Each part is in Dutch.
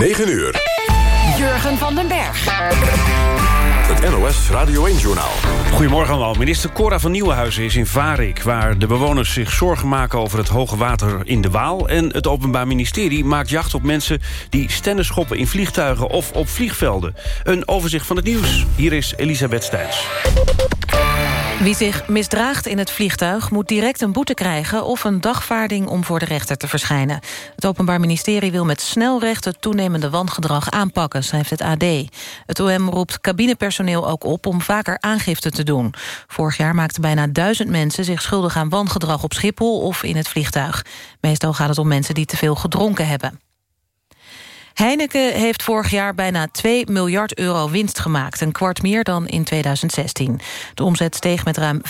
9 uur. Jurgen van den Berg. Het NOS Radio 1-journaal. Goedemorgen allemaal. Minister Cora van Nieuwenhuizen is in Varik... waar de bewoners zich zorgen maken over het hoge water in de Waal. En het Openbaar Ministerie maakt jacht op mensen... die stennis schoppen in vliegtuigen of op vliegvelden. Een overzicht van het nieuws. Hier is Elisabeth Stijns. Wie zich misdraagt in het vliegtuig moet direct een boete krijgen... of een dagvaarding om voor de rechter te verschijnen. Het Openbaar Ministerie wil met snelrecht het toenemende wangedrag aanpakken, schrijft het AD. Het OM roept cabinepersoneel ook op om vaker aangifte te doen. Vorig jaar maakten bijna duizend mensen zich schuldig aan wangedrag op Schiphol of in het vliegtuig. Meestal gaat het om mensen die te veel gedronken hebben. Heineken heeft vorig jaar bijna 2 miljard euro winst gemaakt. Een kwart meer dan in 2016. De omzet steeg met ruim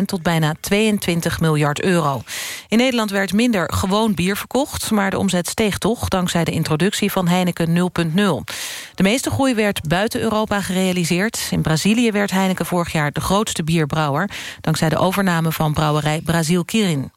5% tot bijna 22 miljard euro. In Nederland werd minder gewoon bier verkocht... maar de omzet steeg toch dankzij de introductie van Heineken 0.0. De meeste groei werd buiten Europa gerealiseerd. In Brazilië werd Heineken vorig jaar de grootste bierbrouwer... dankzij de overname van brouwerij Brazil Kirin.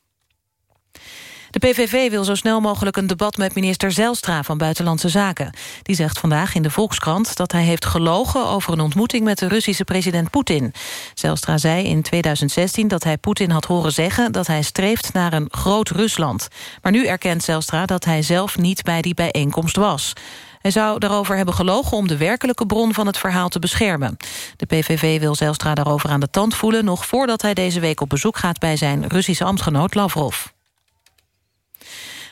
De PVV wil zo snel mogelijk een debat met minister Zelstra van Buitenlandse Zaken. Die zegt vandaag in de Volkskrant dat hij heeft gelogen over een ontmoeting met de Russische president Poetin. Zelstra zei in 2016 dat hij Poetin had horen zeggen dat hij streeft naar een groot Rusland. Maar nu erkent Zelstra dat hij zelf niet bij die bijeenkomst was. Hij zou daarover hebben gelogen om de werkelijke bron van het verhaal te beschermen. De PVV wil Zelstra daarover aan de tand voelen... nog voordat hij deze week op bezoek gaat bij zijn Russische ambtgenoot Lavrov.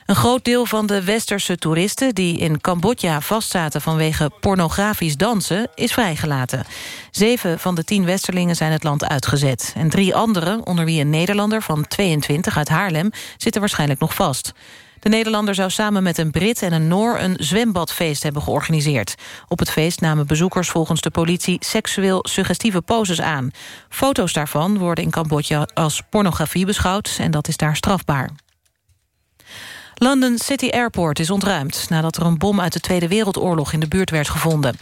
Een groot deel van de westerse toeristen die in Cambodja vastzaten vanwege pornografisch dansen is vrijgelaten. Zeven van de tien westerlingen zijn het land uitgezet. En drie anderen, onder wie een Nederlander van 22 uit Haarlem, zitten waarschijnlijk nog vast. De Nederlander zou samen met een Brit en een Noor een zwembadfeest hebben georganiseerd. Op het feest namen bezoekers volgens de politie seksueel suggestieve poses aan. Foto's daarvan worden in Cambodja als pornografie beschouwd en dat is daar strafbaar. London City Airport is ontruimd nadat er een bom uit de Tweede Wereldoorlog in de buurt werd gevonden.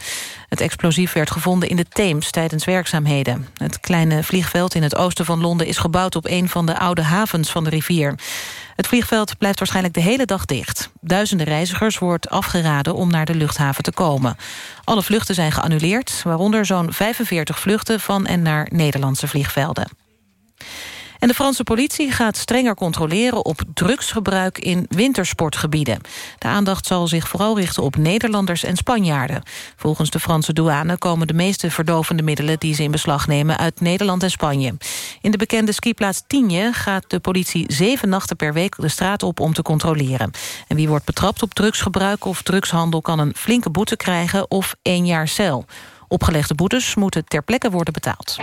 Het explosief werd gevonden in de Theems tijdens werkzaamheden. Het kleine vliegveld in het oosten van Londen is gebouwd op een van de oude havens van de rivier. Het vliegveld blijft waarschijnlijk de hele dag dicht. Duizenden reizigers wordt afgeraden om naar de luchthaven te komen. Alle vluchten zijn geannuleerd, waaronder zo'n 45 vluchten van en naar Nederlandse vliegvelden. En de Franse politie gaat strenger controleren op drugsgebruik in wintersportgebieden. De aandacht zal zich vooral richten op Nederlanders en Spanjaarden. Volgens de Franse douane komen de meeste verdovende middelen die ze in beslag nemen uit Nederland en Spanje. In de bekende skiplaats Tienje gaat de politie zeven nachten per week de straat op om te controleren. En wie wordt betrapt op drugsgebruik of drugshandel kan een flinke boete krijgen of één jaar cel. Opgelegde boetes moeten ter plekke worden betaald.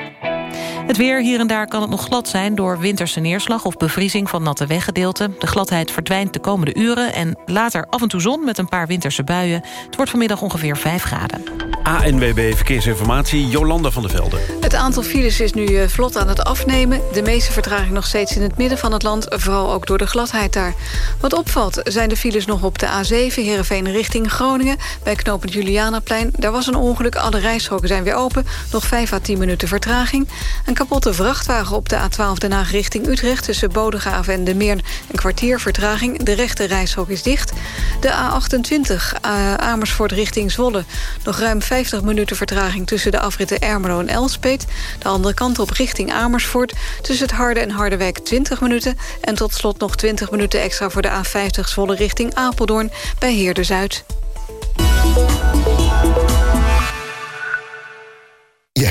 Het weer, hier en daar kan het nog glad zijn... door winterse neerslag of bevriezing van natte weggedeelten. De gladheid verdwijnt de komende uren... en later af en toe zon met een paar winterse buien. Het wordt vanmiddag ongeveer 5 graden. ANWB Verkeersinformatie, Jolanda van der Velde. Het aantal files is nu eh, vlot aan het afnemen. De meeste vertraging nog steeds in het midden van het land. Vooral ook door de gladheid daar. Wat opvalt zijn de files nog op de A7... Heerenveen richting Groningen. Bij knooppunt Julianaplein. Daar was een ongeluk. Alle rijstroken zijn weer open. Nog 5 à 10 minuten vertraging. Een kapotte vrachtwagen op de A12 Den Haag richting Utrecht... tussen Bodegraven en de Meer een kwartier vertraging. De rechte reishok is dicht. De A28 uh, Amersfoort richting Zwolle. Nog ruim 50 minuten vertraging tussen de afritten Ermelo en Elspeet. De andere kant op richting Amersfoort. Tussen het Harde en Harderwijk 20 minuten. En tot slot nog 20 minuten extra voor de A50 Zwolle richting Apeldoorn... bij Heerde Zuid.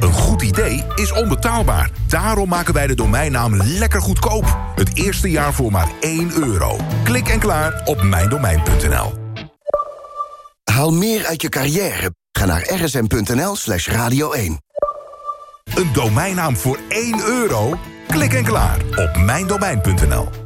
Een goed idee is onbetaalbaar. Daarom maken wij de domeinnaam lekker goedkoop. Het eerste jaar voor maar 1 euro. Klik en klaar op mijndomein.nl. Haal meer uit je carrière. Ga naar rsm.nl slash radio 1. Een domeinnaam voor 1 euro? Klik en klaar op mijndomein.nl.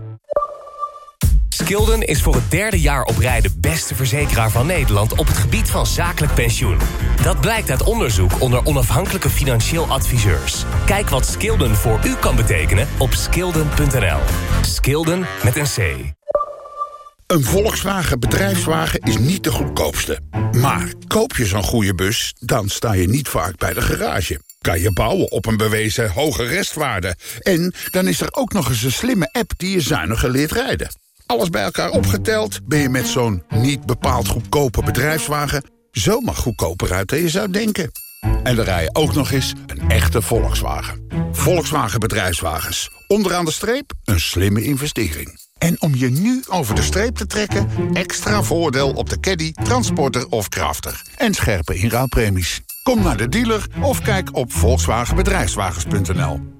Skilden is voor het derde jaar op rij de beste verzekeraar van Nederland... op het gebied van zakelijk pensioen. Dat blijkt uit onderzoek onder onafhankelijke financieel adviseurs. Kijk wat Skilden voor u kan betekenen op skilden.nl. Skilden met een C. Een Volkswagen bedrijfswagen is niet de goedkoopste. Maar koop je zo'n goede bus, dan sta je niet vaak bij de garage. Kan je bouwen op een bewezen hoge restwaarde. En dan is er ook nog eens een slimme app die je zuiniger leert rijden. Alles bij elkaar opgeteld ben je met zo'n niet bepaald goedkope bedrijfswagen... zomaar goedkoper uit dan je zou denken. En dan rij je ook nog eens een echte Volkswagen. Volkswagen Bedrijfswagens. Onderaan de streep een slimme investering. En om je nu over de streep te trekken... extra voordeel op de caddy, transporter of crafter. En scherpe inruilpremies. Kom naar de dealer of kijk op volkswagenbedrijfswagens.nl.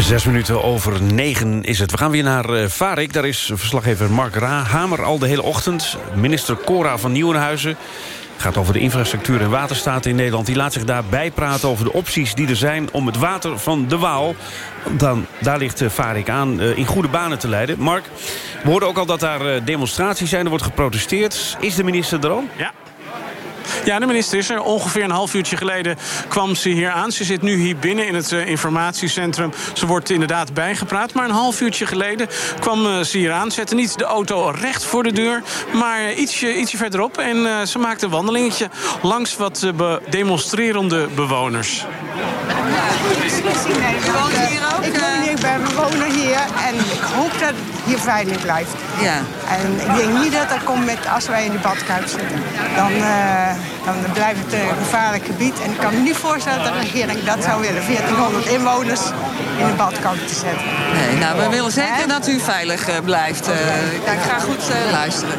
Zes minuten over negen is het. We gaan weer naar uh, Varik. Daar is verslaggever Mark Ra. Hamer al de hele ochtend. Minister Cora van Nieuwenhuizen gaat over de infrastructuur en waterstaat in Nederland. Die laat zich daar bijpraten over de opties die er zijn... om het water van de Waal, dan, daar ligt uh, Varik aan, uh, in goede banen te leiden. Mark, we hoorden ook al dat daar demonstraties zijn. Er wordt geprotesteerd. Is de minister er al? Ja. Ja, de minister is er. Ongeveer een half uurtje geleden kwam ze hier aan. Ze zit nu hier binnen in het uh, informatiecentrum. Ze wordt inderdaad bijgepraat. Maar een half uurtje geleden kwam uh, ze hier aan. Zette niet de auto recht voor de deur, maar ietsje, ietsje verderop. En uh, ze maakte een wandelingetje langs wat be demonstrerende bewoners. Ik woon hier, ben bewoner hier en ik hoop dat het hier veilig blijft. Ja. En ik denk niet dat dat komt met als wij in de badkuip zitten. Dan, uh, dan blijft het een gevaarlijk gebied. En ik kan me niet voorstellen dat de regering dat zou willen. 1400 inwoners in de badkuip te zetten. Nee, nou, we willen zeker dat u veilig uh, blijft. Uh, ik ga goed luisteren.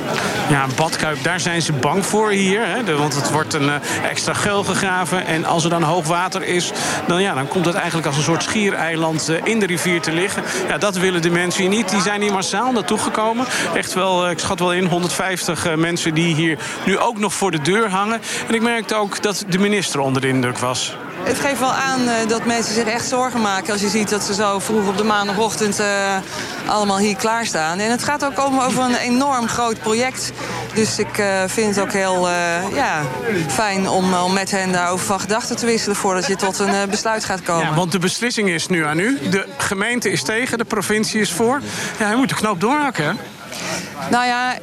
Ja, een badkuip, daar zijn ze bang voor hier. Hè? Want het wordt een extra geul gegraven. En als er dan hoogwater is, dan, ja, dan komt het eigenlijk als een soort schiereiland in de rivier te liggen. Ja, dat willen de mensen hier niet. Die zijn hier massaal naartoe gekomen. Echt wel, ik schat wel in, 150 mensen die hier nu ook nog voor de deur hangen. En ik merkte ook dat de minister onder de indruk was. Het geeft wel aan uh, dat mensen zich echt zorgen maken... als je ziet dat ze zo vroeg op de maandagochtend uh, allemaal hier klaarstaan. En het gaat ook om, over een enorm groot project. Dus ik uh, vind het ook heel ja, fijn om, om met hen daarover van gedachten te wisselen... voordat je tot een besluit gaat komen. Want de beslissing is nu aan u. De gemeente is tegen, de provincie is voor. Ja, hij moet de knoop doorhakken? Nou ja,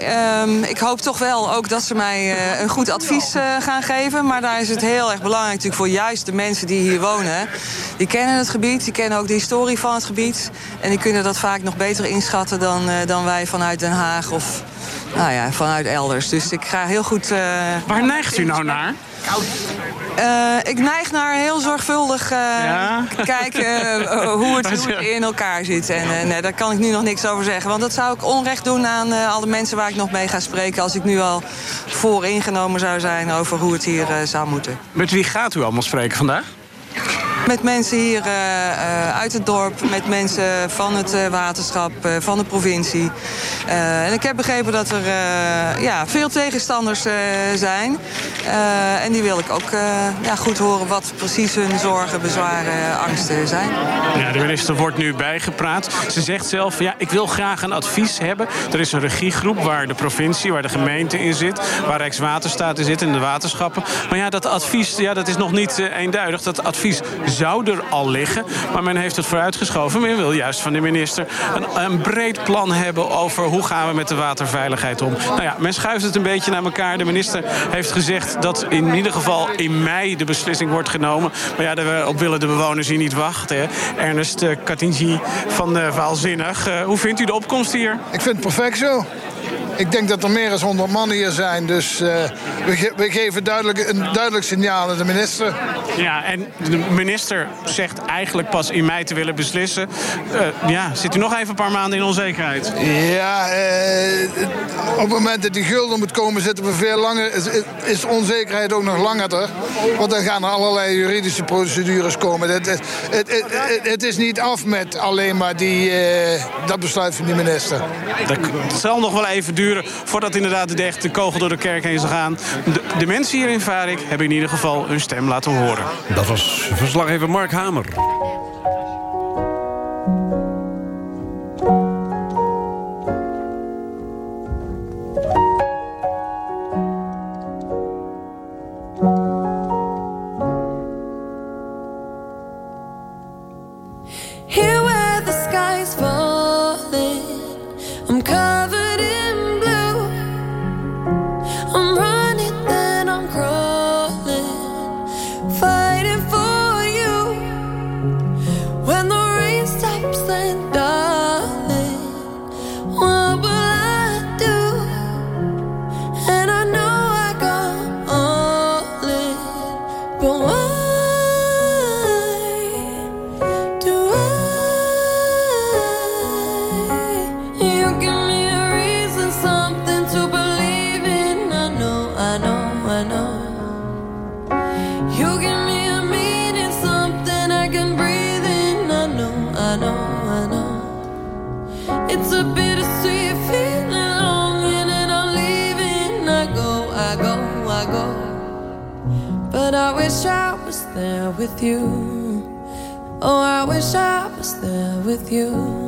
um, ik hoop toch wel ook dat ze mij uh, een goed advies uh, gaan geven. Maar daar is het heel erg belangrijk natuurlijk voor juist de mensen die hier wonen. Die kennen het gebied, die kennen ook de historie van het gebied. En die kunnen dat vaak nog beter inschatten dan, uh, dan wij vanuit Den Haag of nou ja, vanuit elders. Dus ik ga heel goed... Waar neigt u nou naar? Uh, ik neig naar heel zorgvuldig uh, ja? kijken uh, hoe, het, hoe het in elkaar zit. En nee, daar kan ik nu nog niks over zeggen. Want dat zou ik onrecht doen aan alle mensen waar ik nog mee ga spreken... als ik nu al vooringenomen zou zijn over hoe het hier zou moeten. Met wie gaat u allemaal spreken vandaag? Met mensen hier uh, uh, uit het dorp, met mensen van het uh, waterschap, van de provincie. en ik heb begrepen dat er ja, veel tegenstanders zijn. en die wil ik ook ja, goed horen wat precies hun zorgen, bezwaren, angsten zijn. Ja, de minister wordt nu bijgepraat. Ze zegt zelf, ja, ik wil graag een advies hebben. Er is een regiegroep waar de provincie, waar de gemeente in zit... waar Rijkswaterstaat in zit en de waterschappen. Maar ja, dat advies ja, dat is nog niet eenduidig. Dat advies zou er al liggen. Maar men heeft het vooruitgeschoven. Men wil juist van de minister een, een, breed plan hebben... over hoe gaan we met de waterveiligheid om. Nou ja, men schuift het een beetje naar elkaar. De minister heeft gezegd dat in ieder geval in mei de beslissing wordt genomen. Maar ja, daarop willen de bewoners hier niet wachten. Hè. Ernest uh, Katinji van uh, Vaalzinnig. Uh, hoe vindt u de opkomst hier? Ik vind het perfect zo. Ik denk dat er meer dan 100 man hier zijn. Dus uh, we, ge we, geven duidelijk, een duidelijk signaal aan de minister. Ja, en de minister zegt eigenlijk pas in mei te willen beslissen. Uh, ja, zit u nog even een paar maanden in onzekerheid? Ja, uh, op het moment dat die gulden moet komen... zitten we veel langer, is, is onzekerheid ook nog langer. Want dan gaan er allerlei juridische procedures komen. Het, het, het, het is niet af met alleen maar die, dat besluit van die minister. Het zal nog wel even duren voordat inderdaad de echte kogel door de kerk heen zal gaan. De, de mensen hier in Varik hebben in ieder geval hun stem laten horen. Dat was verslaggever Mark Hamer. With you. Oh, I wish I was there with you.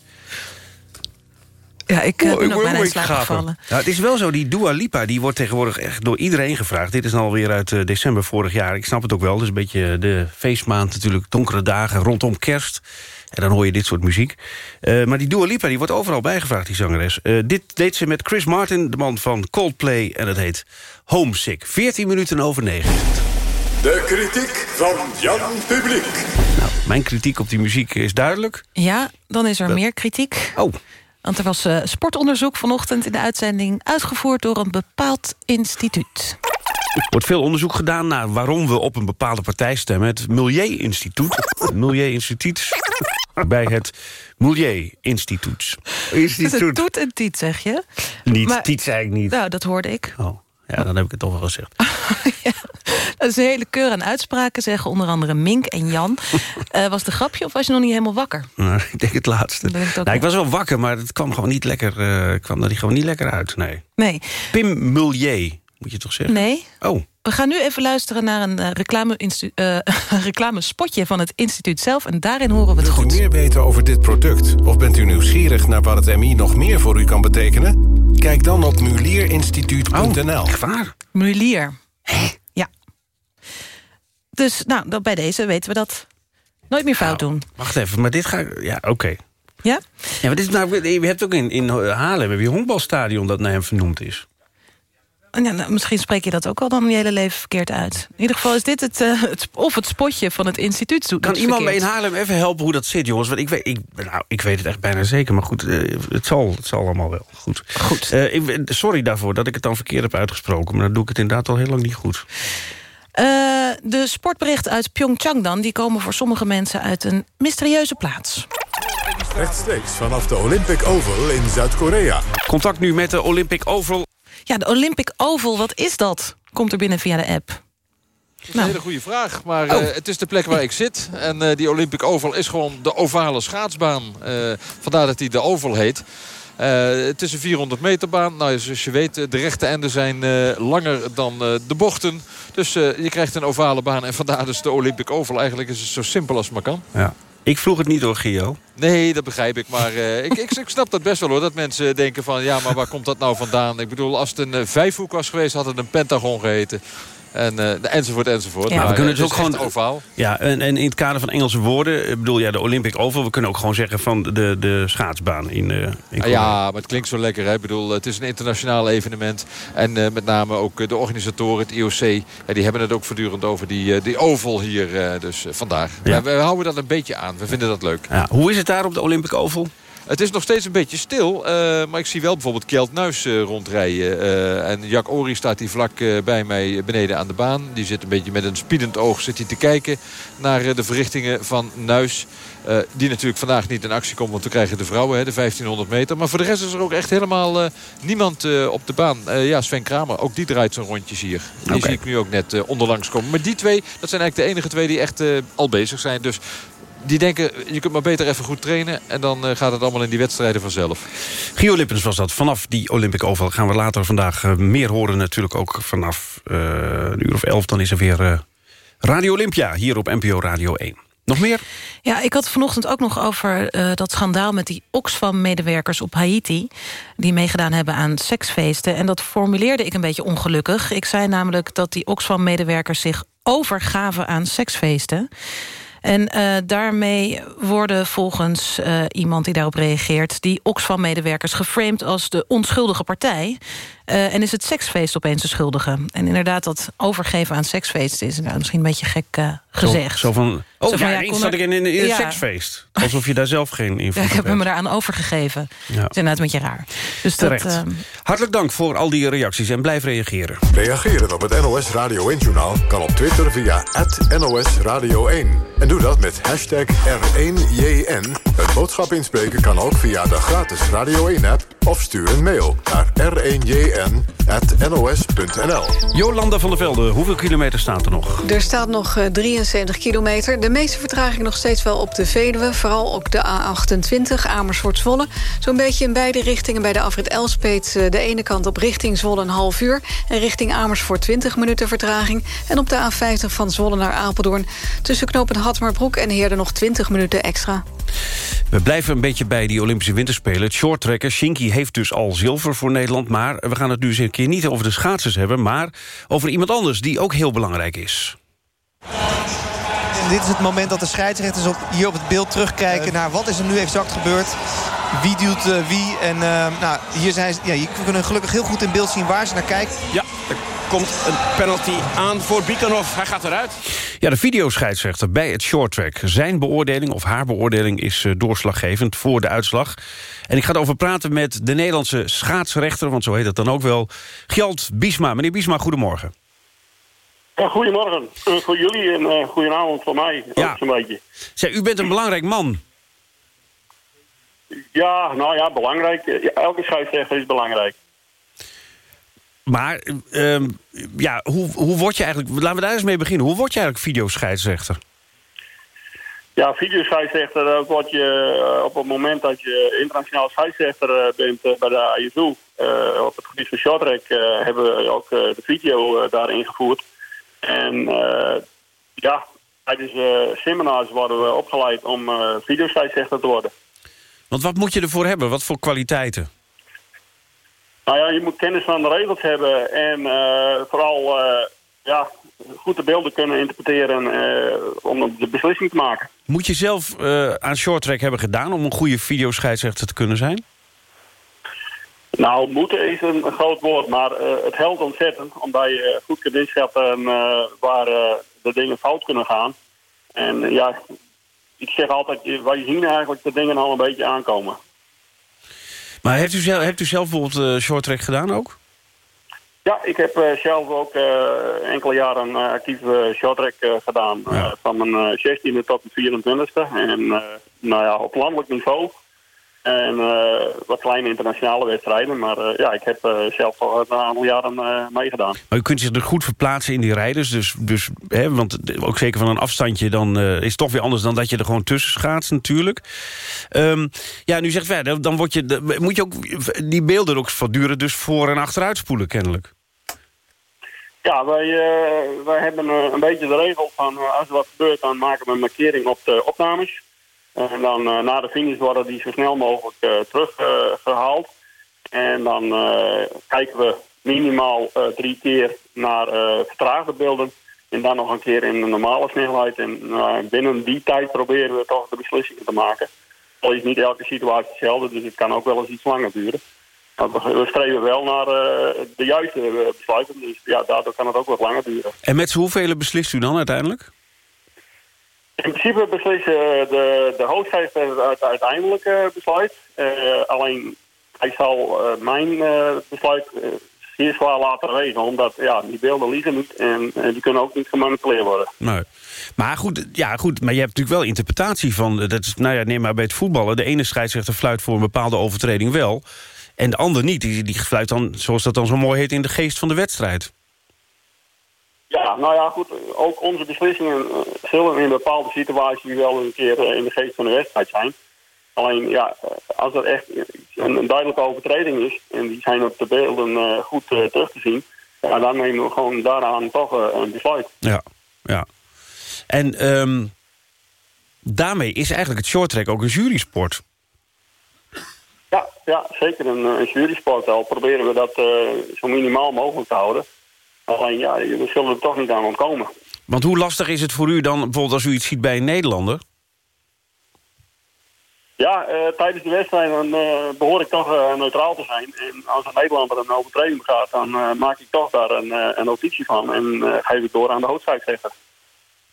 Ja, ik uh, ben ook bijna in slaap gevallen. Ja, het is wel zo, die Dua Lipa die wordt tegenwoordig echt door iedereen gevraagd. Dit is alweer uit uh, december vorig jaar. Ik snap het ook wel, het is een beetje de feestmaand natuurlijk. Donkere dagen rondom kerst. En dan hoor je dit soort muziek. Uh, maar die Dua Lipa die wordt overal bijgevraagd, die zangeres. dit deed ze met Chris Martin, de man van Coldplay. En het heet Homesick. 14 minuten over 9. De kritiek van Jan Publiek. Nou, mijn kritiek op die muziek is duidelijk. Ja, dan is er meer kritiek. Oh. Want er was uh, sportonderzoek vanochtend in de uitzending... uitgevoerd door een bepaald instituut. Er wordt veel onderzoek gedaan naar waarom we op een bepaalde partij stemmen. Het Milieu-instituut. Milieu-instituut bij het Milieu Instituut. Een toet en tiet, zeg je? Niet, Maar- tiet zei ik niet. Nou, dat hoorde ik. Oh, ja, dan heb ik het toch wel gezegd. Dat is een hele keur aan uitspraken, zeggen onder andere Mink en Jan. Eh, was het een grapje of was je nog niet helemaal wakker? Nou, ik denk het laatste. Ik denk het ook Nou, ik was wel wakker, maar het kwam gewoon niet lekker, eh, kwam er gewoon niet lekker uit. Nee. Nee. Pim Milieu, moet je toch zeggen? Nee. Oh. We gaan nu even luisteren naar een eh, reclame eh, reclamespotje van het instituut zelf. En daarin horen we het Wilt goed. u meer weten over dit product? Of bent u nieuwsgierig naar wat het MI nog meer voor u kan betekenen? Kijk dan op mulierinstituut.nl. waar? Mulier. Ja. Dus nou, dat bij deze weten we dat. Nooit meer fout doen. Wacht even, maar dit ga ik... Ja, oké. Ja? Ja, maar dit is nou, je hebt ook in, in Haarlem heb je een honkbalstadion dat naar hem vernoemd is. Ja, nou, misschien spreek je dat ook al dan je hele leven verkeerd uit. In ieder geval is dit het, eh, het of het spotje van het instituut. doet Kan iemand me in. Haarlem even helpen hoe dat zit, jongens? Want ik weet, ik, nou, ik weet het echt bijna zeker, maar goed, eh, het, zal, het zal allemaal wel. Goed. goed. Eh, ik, sorry daarvoor dat ik het dan verkeerd heb uitgesproken... maar dan doe ik het inderdaad al heel lang niet goed. Eh, de sportberichten uit Pyeongchang dan... die komen voor sommige mensen uit een mysterieuze plaats. Rechtstreeks vanaf de Olympic Oval in Zuid-Korea. Contact nu met de Olympic Oval. Ja, de Olympic Oval, wat is dat? Komt er binnen via de app. Dat is een hele goede vraag, maar eh, het is de plek waar ik zit. En eh, die Olympic Oval is gewoon de ovale schaatsbaan. Eh, vandaar dat die de Oval heet. Eh, het is een 400 meter baan. Nou, zoals je weet, de rechte enden zijn eh, langer dan eh, de bochten. Dus eh, je krijgt een ovale baan. En vandaar dus de Olympic Oval. Eigenlijk is het zo simpel als het maar kan. Ja. Ik vroeg het niet door, Gio. Nee, dat begrijp ik. Maar eh, ik, ik, ik snap dat best wel hoor. Dat mensen denken van ja, maar waar komt dat nou vandaan? Ik bedoel, als het een eh, vijfhoek was geweest, had het een pentagon geheten. En, eh, enzovoort, enzovoort. Ja, maar we kunnen het ook is echt gewoon ovaal. Ja, en, en in het kader van Engelse woorden, ik bedoel ja, de Olympic Oval, we kunnen ook gewoon zeggen van de, de schaatsbaan in, eh in Ah, ja, maar het klinkt zo lekker. Hè? Ik bedoel, het is een internationaal evenement. En eh, met name ook de organisatoren, het IOC... Die hebben het ook voortdurend over die, die oval hier. dus vandaag. Ja. We, we houden dat een beetje aan. We vinden dat leuk. Ja, hoe is het daar op de Olympic Oval? Het is nog steeds een beetje stil. eh, maar ik zie wel bijvoorbeeld Kjeld Nuis eh, rondrijden. eh, en Jack Ori staat hier vlak bij mij beneden aan de baan. Die zit een beetje met een spiedend oog zit hij te kijken naar de verrichtingen van Nuis. Die natuurlijk vandaag niet in actie komt. Want we krijgen de vrouwen, hè, de 1500 meter. Maar voor de rest is er ook echt helemaal niemand op de baan. Ja, Sven Kramer, ook die draait zijn rondjes hier. Die zie ik nu ook net onderlangs komen. Maar die twee, dat zijn eigenlijk de enige twee die echt al bezig zijn. Dus die denken, je kunt maar beter even goed trainen. En dan eh, gaat het allemaal in die wedstrijden vanzelf. Gio Lippens was dat. Vanaf die Olympic Oval gaan we later vandaag eh, meer horen. Natuurlijk ook vanaf eh, een uur of elf. Dan is er weer eh, Radio Olympia hier op NPO Radio 1. Nog meer? Ja, ik had vanochtend ook nog over eh, dat schandaal met die Oxfam-medewerkers op Haiti... die meegedaan hebben aan seksfeesten. En dat formuleerde ik een beetje ongelukkig. Ik zei namelijk dat die Oxfam-medewerkers zich overgaven aan seksfeesten. En eh, daarmee worden volgens eh, iemand die daarop reageert... die Oxfam-medewerkers geframed als de onschuldige partij. Eh, en is het seksfeest opeens de schuldige. En inderdaad, dat overgeven aan seksfeesten... is nou, misschien een beetje gek eh, gezegd. Zo, zo van, oh Zo van, ja, ja, zat ik in, in, in een seksfeest. Alsof je daar zelf geen invloed Ja, ik heb hebt. hem eraan overgegeven. Ja. Dat is inderdaad een beetje raar. Dus dat, Terecht. ehm, Hartelijk dank voor al die reacties en blijf reageren. Reageren op het NOS Radio 1-journaal kan op Twitter via NOS Radio 1. En doe dat met hashtag R1JN. Het boodschap inspreken kan ook via de gratis Radio 1-app... of stuur een mail naar r1jn.nos.nl. Jolanda van der Velde, hoeveel kilometer staat er nog? Er staat nog eh, 73 kilometer. De meeste vertraging nog steeds wel op de Veluwe. Vooral ook de A28 Amersfoort-Zwolle. Zo'n beetje in beide richtingen bij de afrit Elspet. eh, De ene kant op richting Zwolle een half uur. En richting Amersfoort 20 minuten vertraging. En op de A50 van Zwolle naar Apeldoorn. Tussen knopen Hatmaarbroek en Heerden nog 20 minuten extra. We blijven een beetje bij die Olympische Winterspelen. Het shorttrekker Shinky heeft dus al zilver voor Nederland... maar we gaan het nu eens een keer niet over de schaatsers hebben... maar over iemand anders die ook heel belangrijk is. En dit is het moment dat de scheidsrechters op, hier op het beeld terugkijken... naar wat is er nu exact gebeurd. Wie duwt eh, wie. En eh, nou, hier zijn, ze- ja, je kunnen gelukkig heel goed in beeld zien waar ze naar kijken. Ja, komt een penalty aan voor Bikanov. Hij gaat eruit. Ja, de videoscheidsrechter bij het shorttrack. Zijn beoordeling of haar beoordeling is eh, doorslaggevend voor de uitslag. En ik ga erover praten met de Nederlandse schaatsrechter... want zo heet het dan ook wel, Gjalt Biesma. Meneer Biesma, goedemorgen. Ja, goedemorgen. Eh, voor jullie en uh, goedenavond voor mij. Ja. Ook zo'n beetje. Zeg, u bent een belangrijk man. Ja, nou ja, belangrijk. Elke scheidsrechter is belangrijk. Maar ehm, ja, hoe, hoe word je eigenlijk... Laten we daar eens mee beginnen. Hoe word je eigenlijk videoscheidsrechter? Ja, videoscheidsrechter dat word je eh, op het moment dat je internationaal scheidsrechter eh, bent eh, bij de eh, op het gebied van shorttrack eh, hebben we ook eh, de video eh, daar ingevoerd. En eh, ja, tijdens eh, seminars worden we opgeleid om eh videoscheidsrechter te worden. Want wat moet je ervoor hebben? Wat voor kwaliteiten? Nou ja, je moet kennis van de regels hebben en eh, vooral eh, ja, goed de beelden kunnen interpreteren eh, om de beslissing te maken. Moet je zelf aan shorttrack hebben gedaan... om een goede videoscheidsrechter te kunnen zijn? Nou, moeten is een, groot woord, maar het helpt ontzettend omdat je goed kunt inschatten waar de dingen fout kunnen gaan. En ja, ik zeg altijd, je- wij zien eigenlijk de dingen al een beetje aankomen. Maar heeft u zelf, heeft u zelf bijvoorbeeld uh, shorttrack gedaan ook? Ja, ik heb eh, zelf ook eh, enkele jaren actief shorttrack uh, gedaan. Van mijn 16e tot mijn 24e. En nou ja, op landelijk niveau. En uh, wat kleine internationale wedstrijden. Maar uh, ja, ik heb uh, zelf al een aantal jaren meegedaan. Maar u kunt zich er goed verplaatsen in die rijders. Dus, dus, hè, want ook zeker van een afstandje dan, is het toch weer anders... dan dat je er gewoon tussen schaatst natuurlijk. Um, ja, nu zegt verder, dan word je, moet je ook die beelden ook voortdurend... dus voor- en achteruit spoelen kennelijk. Ja, wij, wij hebben een beetje de regel van... als er wat gebeurt, dan maken we een markering op de opnames... En dan uh, na de finish worden die zo snel mogelijk uh, teruggehaald. en dan uh, kijken we minimaal drie keer naar vertraagde beelden. En dan nog een keer in de normale snelheid. En binnen die tijd proberen we toch de beslissingen te maken. Al is niet elke situatie hetzelfde, dus het kan ook wel eens iets langer duren. We streven wel naar de juiste besluiten. Dus ja, daardoor kan het ook wat langer duren. En met z'n hoeveel beslist u dan uiteindelijk? In principe beslissen de, de hoofdscheidsrechter het uiteindelijke besluit. Uh, alleen hij zal uh, mijn uh, besluit zeer zwaar laten wegen. Omdat ja, die beelden liegen niet en die kunnen ook niet gemanipuleerd worden. Nee. Maar goed, ja, goed, maar je hebt natuurlijk wel interpretatie van... Dat is, nou ja, neem maar bij het voetballen. De ene scheidsrechter fluit voor een bepaalde overtreding wel... en de ander niet. Die, die fluit dan, zoals dat dan zo mooi heet, in de geest van de wedstrijd. Ja, nou ja, goed. Ook onze beslissingen uh, zullen in bepaalde situaties wel een keer uh, in de geest van de wedstrijd zijn. Alleen, ja, als er echt een, een duidelijke overtreding is... en die zijn op de beelden goed terug te zien... Ja, dan nemen we gewoon daaraan toch een besluit. Ja, ja. En um, daarmee is eigenlijk het shorttrack ook een jurysport. Ja, ja zeker een, een jurysport. Al proberen we dat zo minimaal mogelijk te houden... Alleen ja, we zullen er toch niet aan ontkomen. Want hoe lastig is het voor u dan, bijvoorbeeld als u iets ziet bij een Nederlander? Ja, uh, tijdens de wedstrijd dan, uh, behoor ik toch uh, neutraal te zijn. En als een Nederlander een overtreding gaat, dan maak ik toch daar een, een notitie van. En geef ik door aan de hoofdscheidsrechter.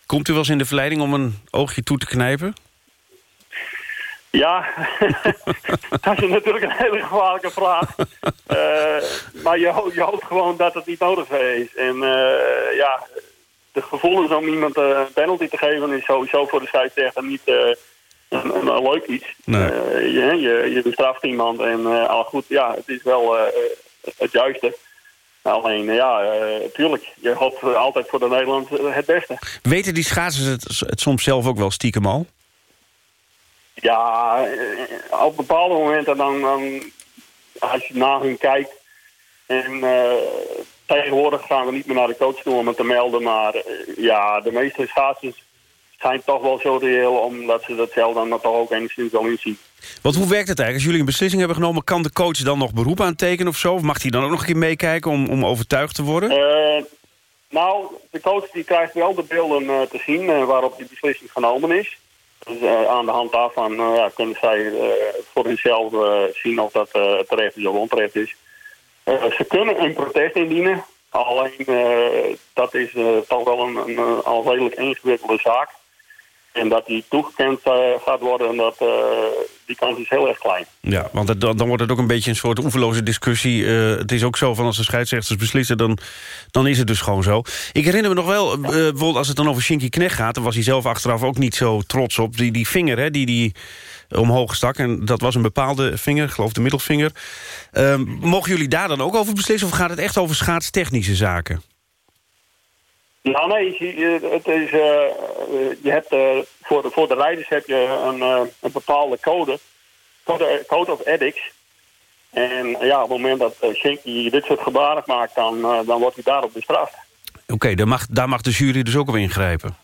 Komt u wel eens in de verleiding om een oogje toe te knijpen? Ja, dat is natuurlijk een hele gevaarlijke vraag. Uh, maar je, je, hoopt gewoon dat het niet nodig is. En uh, ja, de gevoelens om iemand een penalty te geven... is sowieso voor de scheidsrechter niet uh, een, leuk iets. Nee. je, je, je bestraft iemand en al goed, ja, het is wel het juiste. Alleen, ja, tuurlijk, je hoopt altijd voor de Nederland het beste. Weten die schaatsers het, het soms zelf ook wel stiekem al? Ja, eh, op bepaalde momenten dan, dan als je naar hun kijkt. En uh, tegenwoordig gaan we niet meer naar de coach toe om het te melden. Maar uh, ja, de meeste schaatsers zijn toch wel zo reëel... omdat ze dat zelf dan toch ook enigszins wel inzien. Want hoe werkt het eigenlijk? Als jullie een beslissing hebben genomen... kan de coach dan nog beroep aantekenen of zo? Of mag hij dan ook nog een keer meekijken om, om overtuigd te worden? Uh, nou, de coach die krijgt wel de beelden te zien waarop die beslissing genomen is. Dus uh, aan de hand daarvan uh, ja, kunnen zij uh, voor hunzelf zien of dat terecht is of onterecht is. ze kunnen een protest indienen. Alleen dat is toch wel een, een, een, al redelijk ingewikkelde zaak. En dat die toegekend gaat worden, dat, die kans is heel erg klein. Ja, want dan wordt het ook een beetje een soort oeverloze discussie. het is ook zo van als de scheidsrechters beslissen, dan, dan is het dus gewoon zo. Ik herinner me nog wel, bijvoorbeeld als het dan over Shinky Knecht gaat... dan was hij zelf achteraf ook niet zo trots op. Die, die vinger, hè, die, die omhoog stak. En dat was een bepaalde vinger, geloof de middelvinger. Ehm, mogen jullie daar dan ook over beslissen... of gaat het echt over schaatstechnische zaken? Nou nee, het is, uh, je hebt, uh, voor, de, voor de rijders heb je een, uh, een bepaalde code, code, code of ethics. En ja, op het moment dat Shinky dit soort gebaren maakt, dan, dan wordt hij daarop bestraft. Oké, okay, daar, mag, daar mag de jury dus ook op ingrijpen?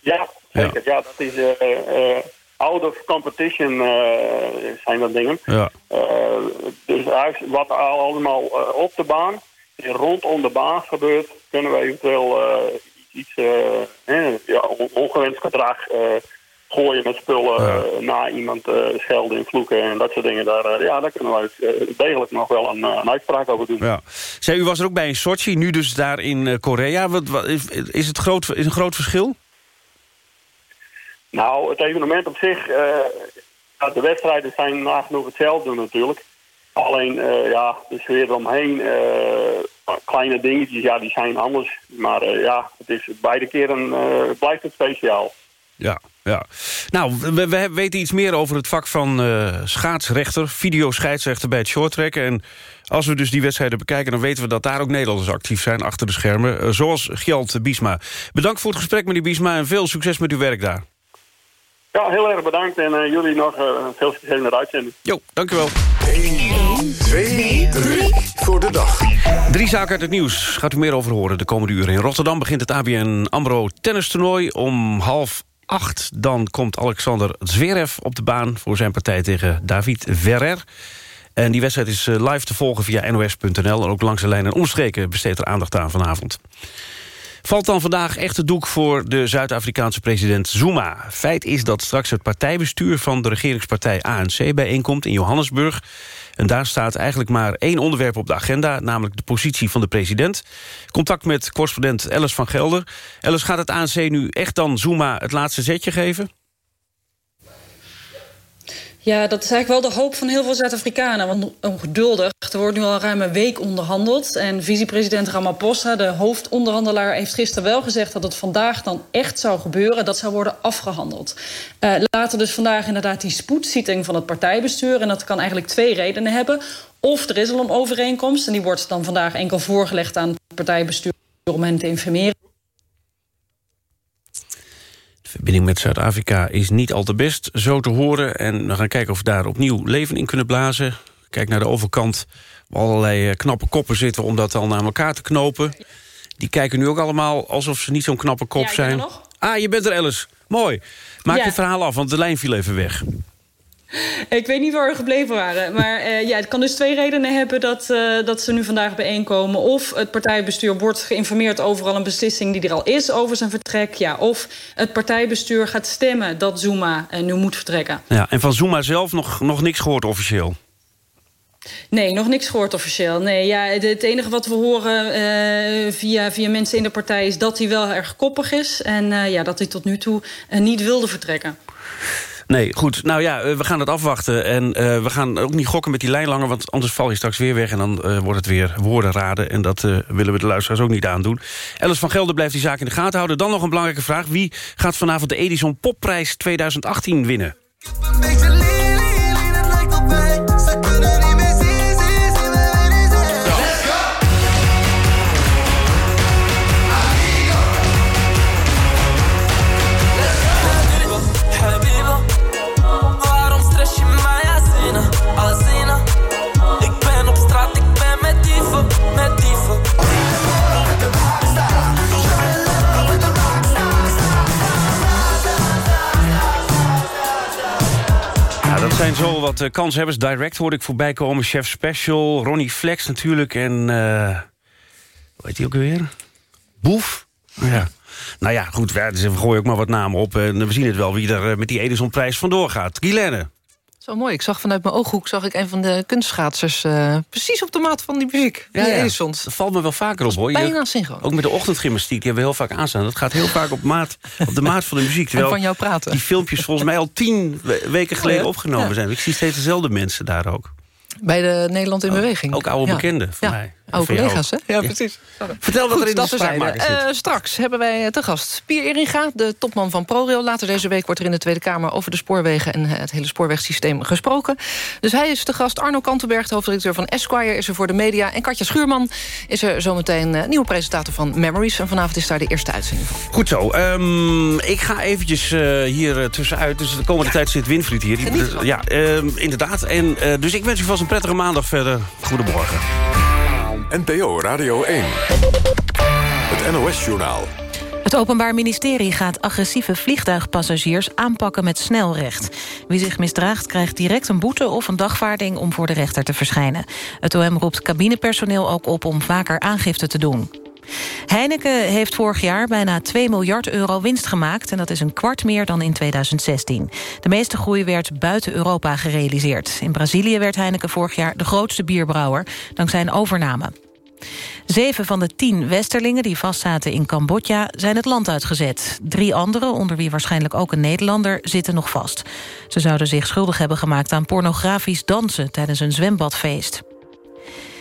Ja, zeker. Ja, ja dat is out of competition zijn dat dingen. Ja. dus wat allemaal op de baan rondom de baan gebeurt, kunnen we eventueel iets uh, ja, ongewenst gedrag uh, gooien met spullen, ja. uh, na iemand schelden en vloeken en dat soort dingen. Daar, ja, daar kunnen we degelijk nog wel een, een, uitspraak over doen. Ja. Zij, u was er ook bij in Sochi, nu dus daar in Korea. Wat, wat, is, is het groot, is een groot verschil? Nou, het evenement op zich, de wedstrijden zijn nagenoeg hetzelfde natuurlijk. Alleen, uh, ja, de sfeer eromheen, uh, kleine dingetjes, ja, die zijn anders. Maar uh, ja, het is beide keren blijft het speciaal. Ja, ja. Nou, we, we, weten iets meer over het vak van schaatsrechter, videoscheidsrechter bij het shorttrack. En als we dus die wedstrijden bekijken, dan weten we dat daar ook Nederlanders actief zijn achter de schermen. zoals Gjalt Biesma. Bedankt voor het gesprek, meneer Biesma, en veel succes met uw werk daar. Ja, heel erg bedankt en uh, jullie nog uh, veel succes met de uitzending. Jo, dankjewel. 1, 2, 3 voor de dag. Drie zaken uit het nieuws. Gaat u meer over horen de komende uren. In Rotterdam begint het ABN AMRO tennistoernooi om half acht. Dan komt Alexander Zverev op de baan voor zijn partij tegen David Ferrer. En die wedstrijd is live te volgen via nos.nl. En ook langs de lijn en omstreken besteedt er aandacht aan vanavond. Valt dan vandaag echt het doek voor de Zuid-Afrikaanse president Zuma. Feit is dat straks het partijbestuur van de regeringspartij ANC bijeenkomt in Johannesburg. En daar staat eigenlijk maar één onderwerp op de agenda... namelijk de positie van de president. Contact met correspondent Alice van Gelder. Alice, gaat het ANC nu echt dan Zuma het laatste zetje geven? Ja, dat is eigenlijk wel de hoop van heel veel Zuid-Afrikanen. Want ongeduldig, er wordt nu al ruim een week onderhandeld. En vicepresident Ramaphosa, de hoofdonderhandelaar... heeft gisteren wel gezegd dat het vandaag dan echt zou gebeuren. Dat zou worden afgehandeld. Uh, later dus vandaag inderdaad die spoedzitting van het partijbestuur. En dat kan eigenlijk twee redenen hebben. Of er is al een overeenkomst en die wordt dan vandaag enkel voorgelegd aan het partijbestuur... om hen te informeren. De verbinding met Zuid-Afrika is niet al te best, zo te horen. En we gaan kijken of we daar opnieuw leven in kunnen blazen. Kijk naar de overkant, waar allerlei knappe koppen zitten... om dat al naar elkaar te knopen. Die kijken nu ook allemaal alsof ze niet zo'n knappe kop ja, zijn. Nog? Ah, je bent er, Alice. Mooi. Maak Ja. je verhaal af, want de lijn viel even weg. Ik weet niet waar we gebleven waren. Maar eh, ja, het kan dus twee redenen hebben dat, eh, dat ze nu vandaag bijeenkomen. Of het partijbestuur wordt geïnformeerd over al een beslissing die er al is over zijn vertrek. Ja, of het partijbestuur gaat stemmen dat Zuma eh, nu moet vertrekken. Ja, en van Zuma zelf nog, nog niks gehoord officieel. Nee, nog niks gehoord officieel. Nee, ja, het, enige wat we horen eh, via, via mensen in de partij... is dat hij wel erg koppig is. En eh, ja, dat hij tot nu toe niet wilde vertrekken. Nee, goed. Nou ja, eh, we gaan het afwachten. En eh, we gaan ook niet gokken met die lijn langer... want anders val je straks weer weg... en dan eh, wordt het weer woorden raden. En dat willen we de luisteraars ook niet aandoen. Alice van Gelder blijft die zaak in de gaten houden. Dan nog een belangrijke vraag. Wie gaat vanavond de Edison Popprijs 2018 winnen? Zijn zo wat uh, kanshebbers. Direct hoorde ik voorbij komen. Chef Special, Ronnie Flex natuurlijk. En, eh hoe heet die ook weer? Boef? Ja. Nou ja, goed, we gooien ook maar wat namen op. En we zien het wel wie er eh, met die Edison-prijs vandoor gaat. Guilaine. Zo mooi. Ik zag vanuit mijn ooghoek zag ik een van de kunstschaatsers... eh, precies op de maat van die muziek. Ja, die ja. Edisons. Dat valt me wel vaker op, hoor. Bijna synchroon. Ook met de ochtendgymnastiek, die hebben we heel vaak aanstaan. Dat gaat heel vaak op, maat, op de maat van de muziek. En van jou praten. die filmpjes volgens mij al tien we- weken geleden ja. opgenomen Ja. zijn. Ik zie steeds dezelfde mensen daar ook. Bij de Nederland in Beweging. Ook oude bekenden Ja. mij. Jou. collega's, hè? Ja, precies. Vertel wat Goed, er in de dat terzijde. spraakmakers zit. Eh, straks hebben wij te gast Pier Eringa, de topman van ProRail. Later deze week wordt er in de Tweede Kamer over de spoorwegen... en het hele spoorwegsysteem gesproken. Dus hij is te gast. Arno Kantenberg, de hoofdredacteur van Esquire, is er voor de media. En Katja Schuurman is er zometeen eh, nieuwe presentator van Memories. En vanavond is daar de eerste uitzending van. Goed zo. Ehm, ik ga eventjes eh, hier eh, tussenuit. Dus de komende tijd zit Winfried hier. Die- ja, ehm, inderdaad. En, eh, dus ik wens u vast een prettige maandag verder. Goedemorgen. NPO Radio 1. Het NOS-journaal. Het Openbaar Ministerie gaat agressieve vliegtuigpassagiers aanpakken met snelrecht. Wie zich misdraagt krijgt direct een boete of een dagvaarding om voor de rechter te verschijnen. Het OM roept cabinepersoneel ook op om vaker aangifte te doen. Heineken heeft vorig jaar bijna 2 miljard euro winst gemaakt... en dat is een kwart meer dan in 2016. De meeste groei werd buiten Europa gerealiseerd. In Brazilië werd Heineken vorig jaar de grootste bierbrouwer... dankzij een overname. Zeven van de tien Westerlingen die vastzaten in Cambodja zijn het land uitgezet. Drie anderen, onder wie waarschijnlijk ook een Nederlander, zitten nog vast. Ze zouden zich schuldig hebben gemaakt aan pornografisch dansen tijdens een zwembadfeest.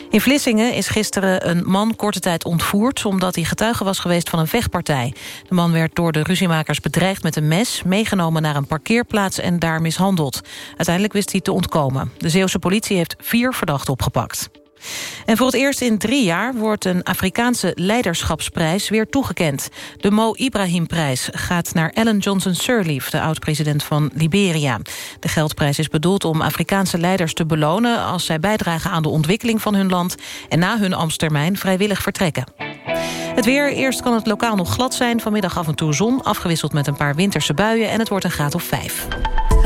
In Vlissingen is gisteren een man korte tijd ontvoerd... omdat hij getuige was geweest van een vechtpartij. De man werd door de ruziemakers bedreigd met een mes... meegenomen naar een parkeerplaats en daar mishandeld. Uiteindelijk wist hij te ontkomen. De Zeeuwse politie heeft vier verdachten opgepakt. En voor het eerst in drie jaar wordt een Afrikaanse leiderschapsprijs weer toegekend. De Mo Ibrahim-prijs gaat naar Ellen Johnson Sirleaf, de oud-president van Liberia. De geldprijs is bedoeld om Afrikaanse leiders te belonen... als zij bijdragen aan de ontwikkeling van hun land... en na hun ambtstermijn vrijwillig vertrekken. Het weer, eerst kan het lokaal nog glad zijn. Vanmiddag af en toe zon, afgewisseld met een paar winterse buien... en het wordt een graad of vijf.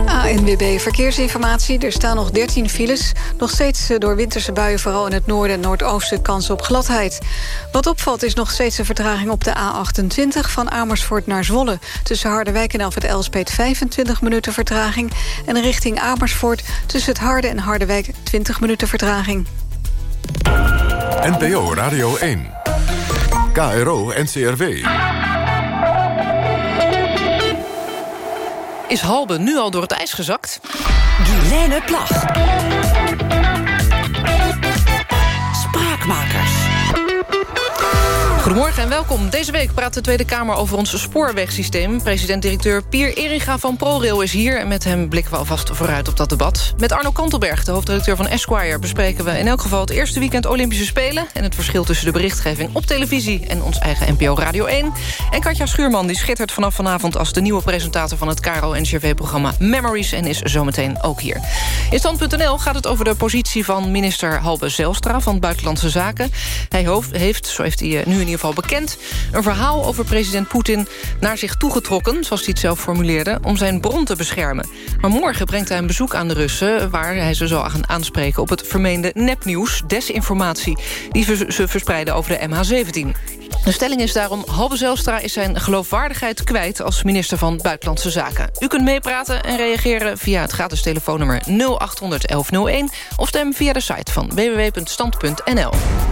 ANWB Verkeersinformatie. Er staan nog 13 files. Nog steeds eh, door winterse buien, vooral in het noorden en noordoosten... kans op gladheid. Wat opvalt is nog steeds een vertraging op de A28... van Amersfoort naar Zwolle. Tussen Harderwijk en Alfred Elspet 25 minuten vertraging. En richting Amersfoort tussen het Harde en Harderwijk 20 minuten vertraging. NPO Radio 1. KRO NCRW. Is Halbe nu al door het ijs gezakt? Guilaine Plag. Spraakmakers. Goedemorgen en welkom. Deze week praat de Tweede Kamer over ons spoorwegsysteem. President-directeur Pier Eringa van ProRail is hier... en met hem blikken we alvast vooruit op dat debat. Met Arno Kantelberg, de hoofdredacteur van Esquire... bespreken we in elk geval het eerste weekend Olympische Spelen... en het verschil tussen de berichtgeving op televisie... en ons eigen NPO Radio 1. En Katja Schuurman die schittert vanaf vanavond... als de nieuwe presentator van het KRO-NCRV-programma Memories... en is zometeen ook hier. In Stand.nl gaat het over de positie van minister Halbe Zelstra... van Buitenlandse Zaken. Hij heeft, zo heeft hij eh, nu in ieder geval bekend... een verhaal over president Poetin naar zich toegetrokken... zoals hij het zelf formuleerde, om zijn bron te beschermen. Maar morgen brengt hij een bezoek aan de Russen... waar hij ze zal gaan aanspreken op het vermeende nepnieuws... desinformatie, die ze verspreiden over de MH17. De stelling is daarom... Halbe Zelstra is zijn geloofwaardigheid kwijt... als minister van Buitenlandse Zaken. U kunt meepraten en reageren via het gratis telefoonnummer 0800 1101... of stem via de site van www.stand.nl.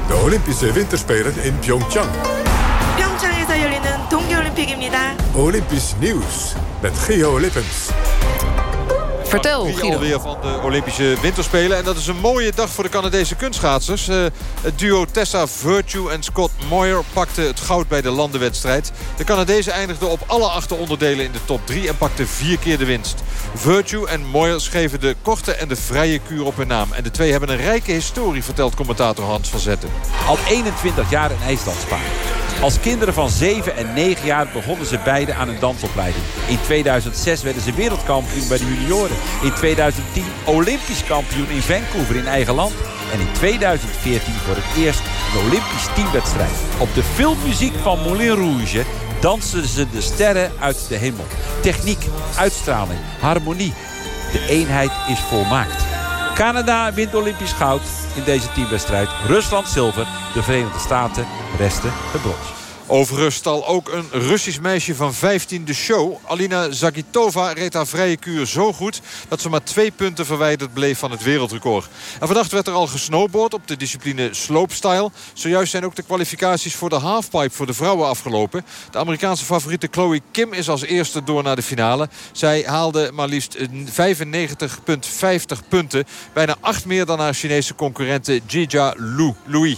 De Olympische Winterspelen in Pyeongchang. 평창에서 열리는 동계올림픽입니다. Olympisch nieuws met Geo Lippens. Vertel, Guido. alweer van de Olympische Winterspelen. En dat is een mooie dag voor de Canadese kunstschaatsers. Eh, het duo Tessa Virtue en Scott Moyer pakte het goud bij de landenwedstrijd. De Canadezen eindigden op alle acht onderdelen in de top 3 en pakten vier keer de winst. Virtue en Moyer schreven de korte en de vrije kuur op hun naam. En de twee hebben een rijke historie, vertelt commentator Hans van Zetten. Al 21 jaar een ijsdanspaar. Als kinderen van 7 en 9 jaar begonnen ze beide aan een dansopleiding. In 2006 werden ze wereldkampioen bij de junioren. In 2010 olympisch kampioen in Vancouver in eigen land. En in 2014 voor het eerst een olympisch teamwedstrijd. Op de filmmuziek van Moulin Rouge dansten ze de sterren uit de hemel. Techniek, uitstraling, harmonie. De eenheid is volmaakt. Canada wint Olympisch goud in deze teamwedstrijd. Rusland zilver, de Verenigde Staten resten het brons. Overigens stal ook een Russisch meisje van 15 de show. Alina Zagitova reed haar vrije kuur zo goed... dat ze maar twee punten verwijderd bleef van het wereldrecord. En vannacht werd er al gesnowboard op de discipline slopestyle. Zojuist zijn ook de kwalificaties voor de halfpipe voor de vrouwen afgelopen. De Amerikaanse favoriete Chloe Kim is als eerste door naar de finale. Zij haalde maar liefst 95,50 punten. Bijna acht meer dan haar Chinese concurrente Jija Lu, Louis.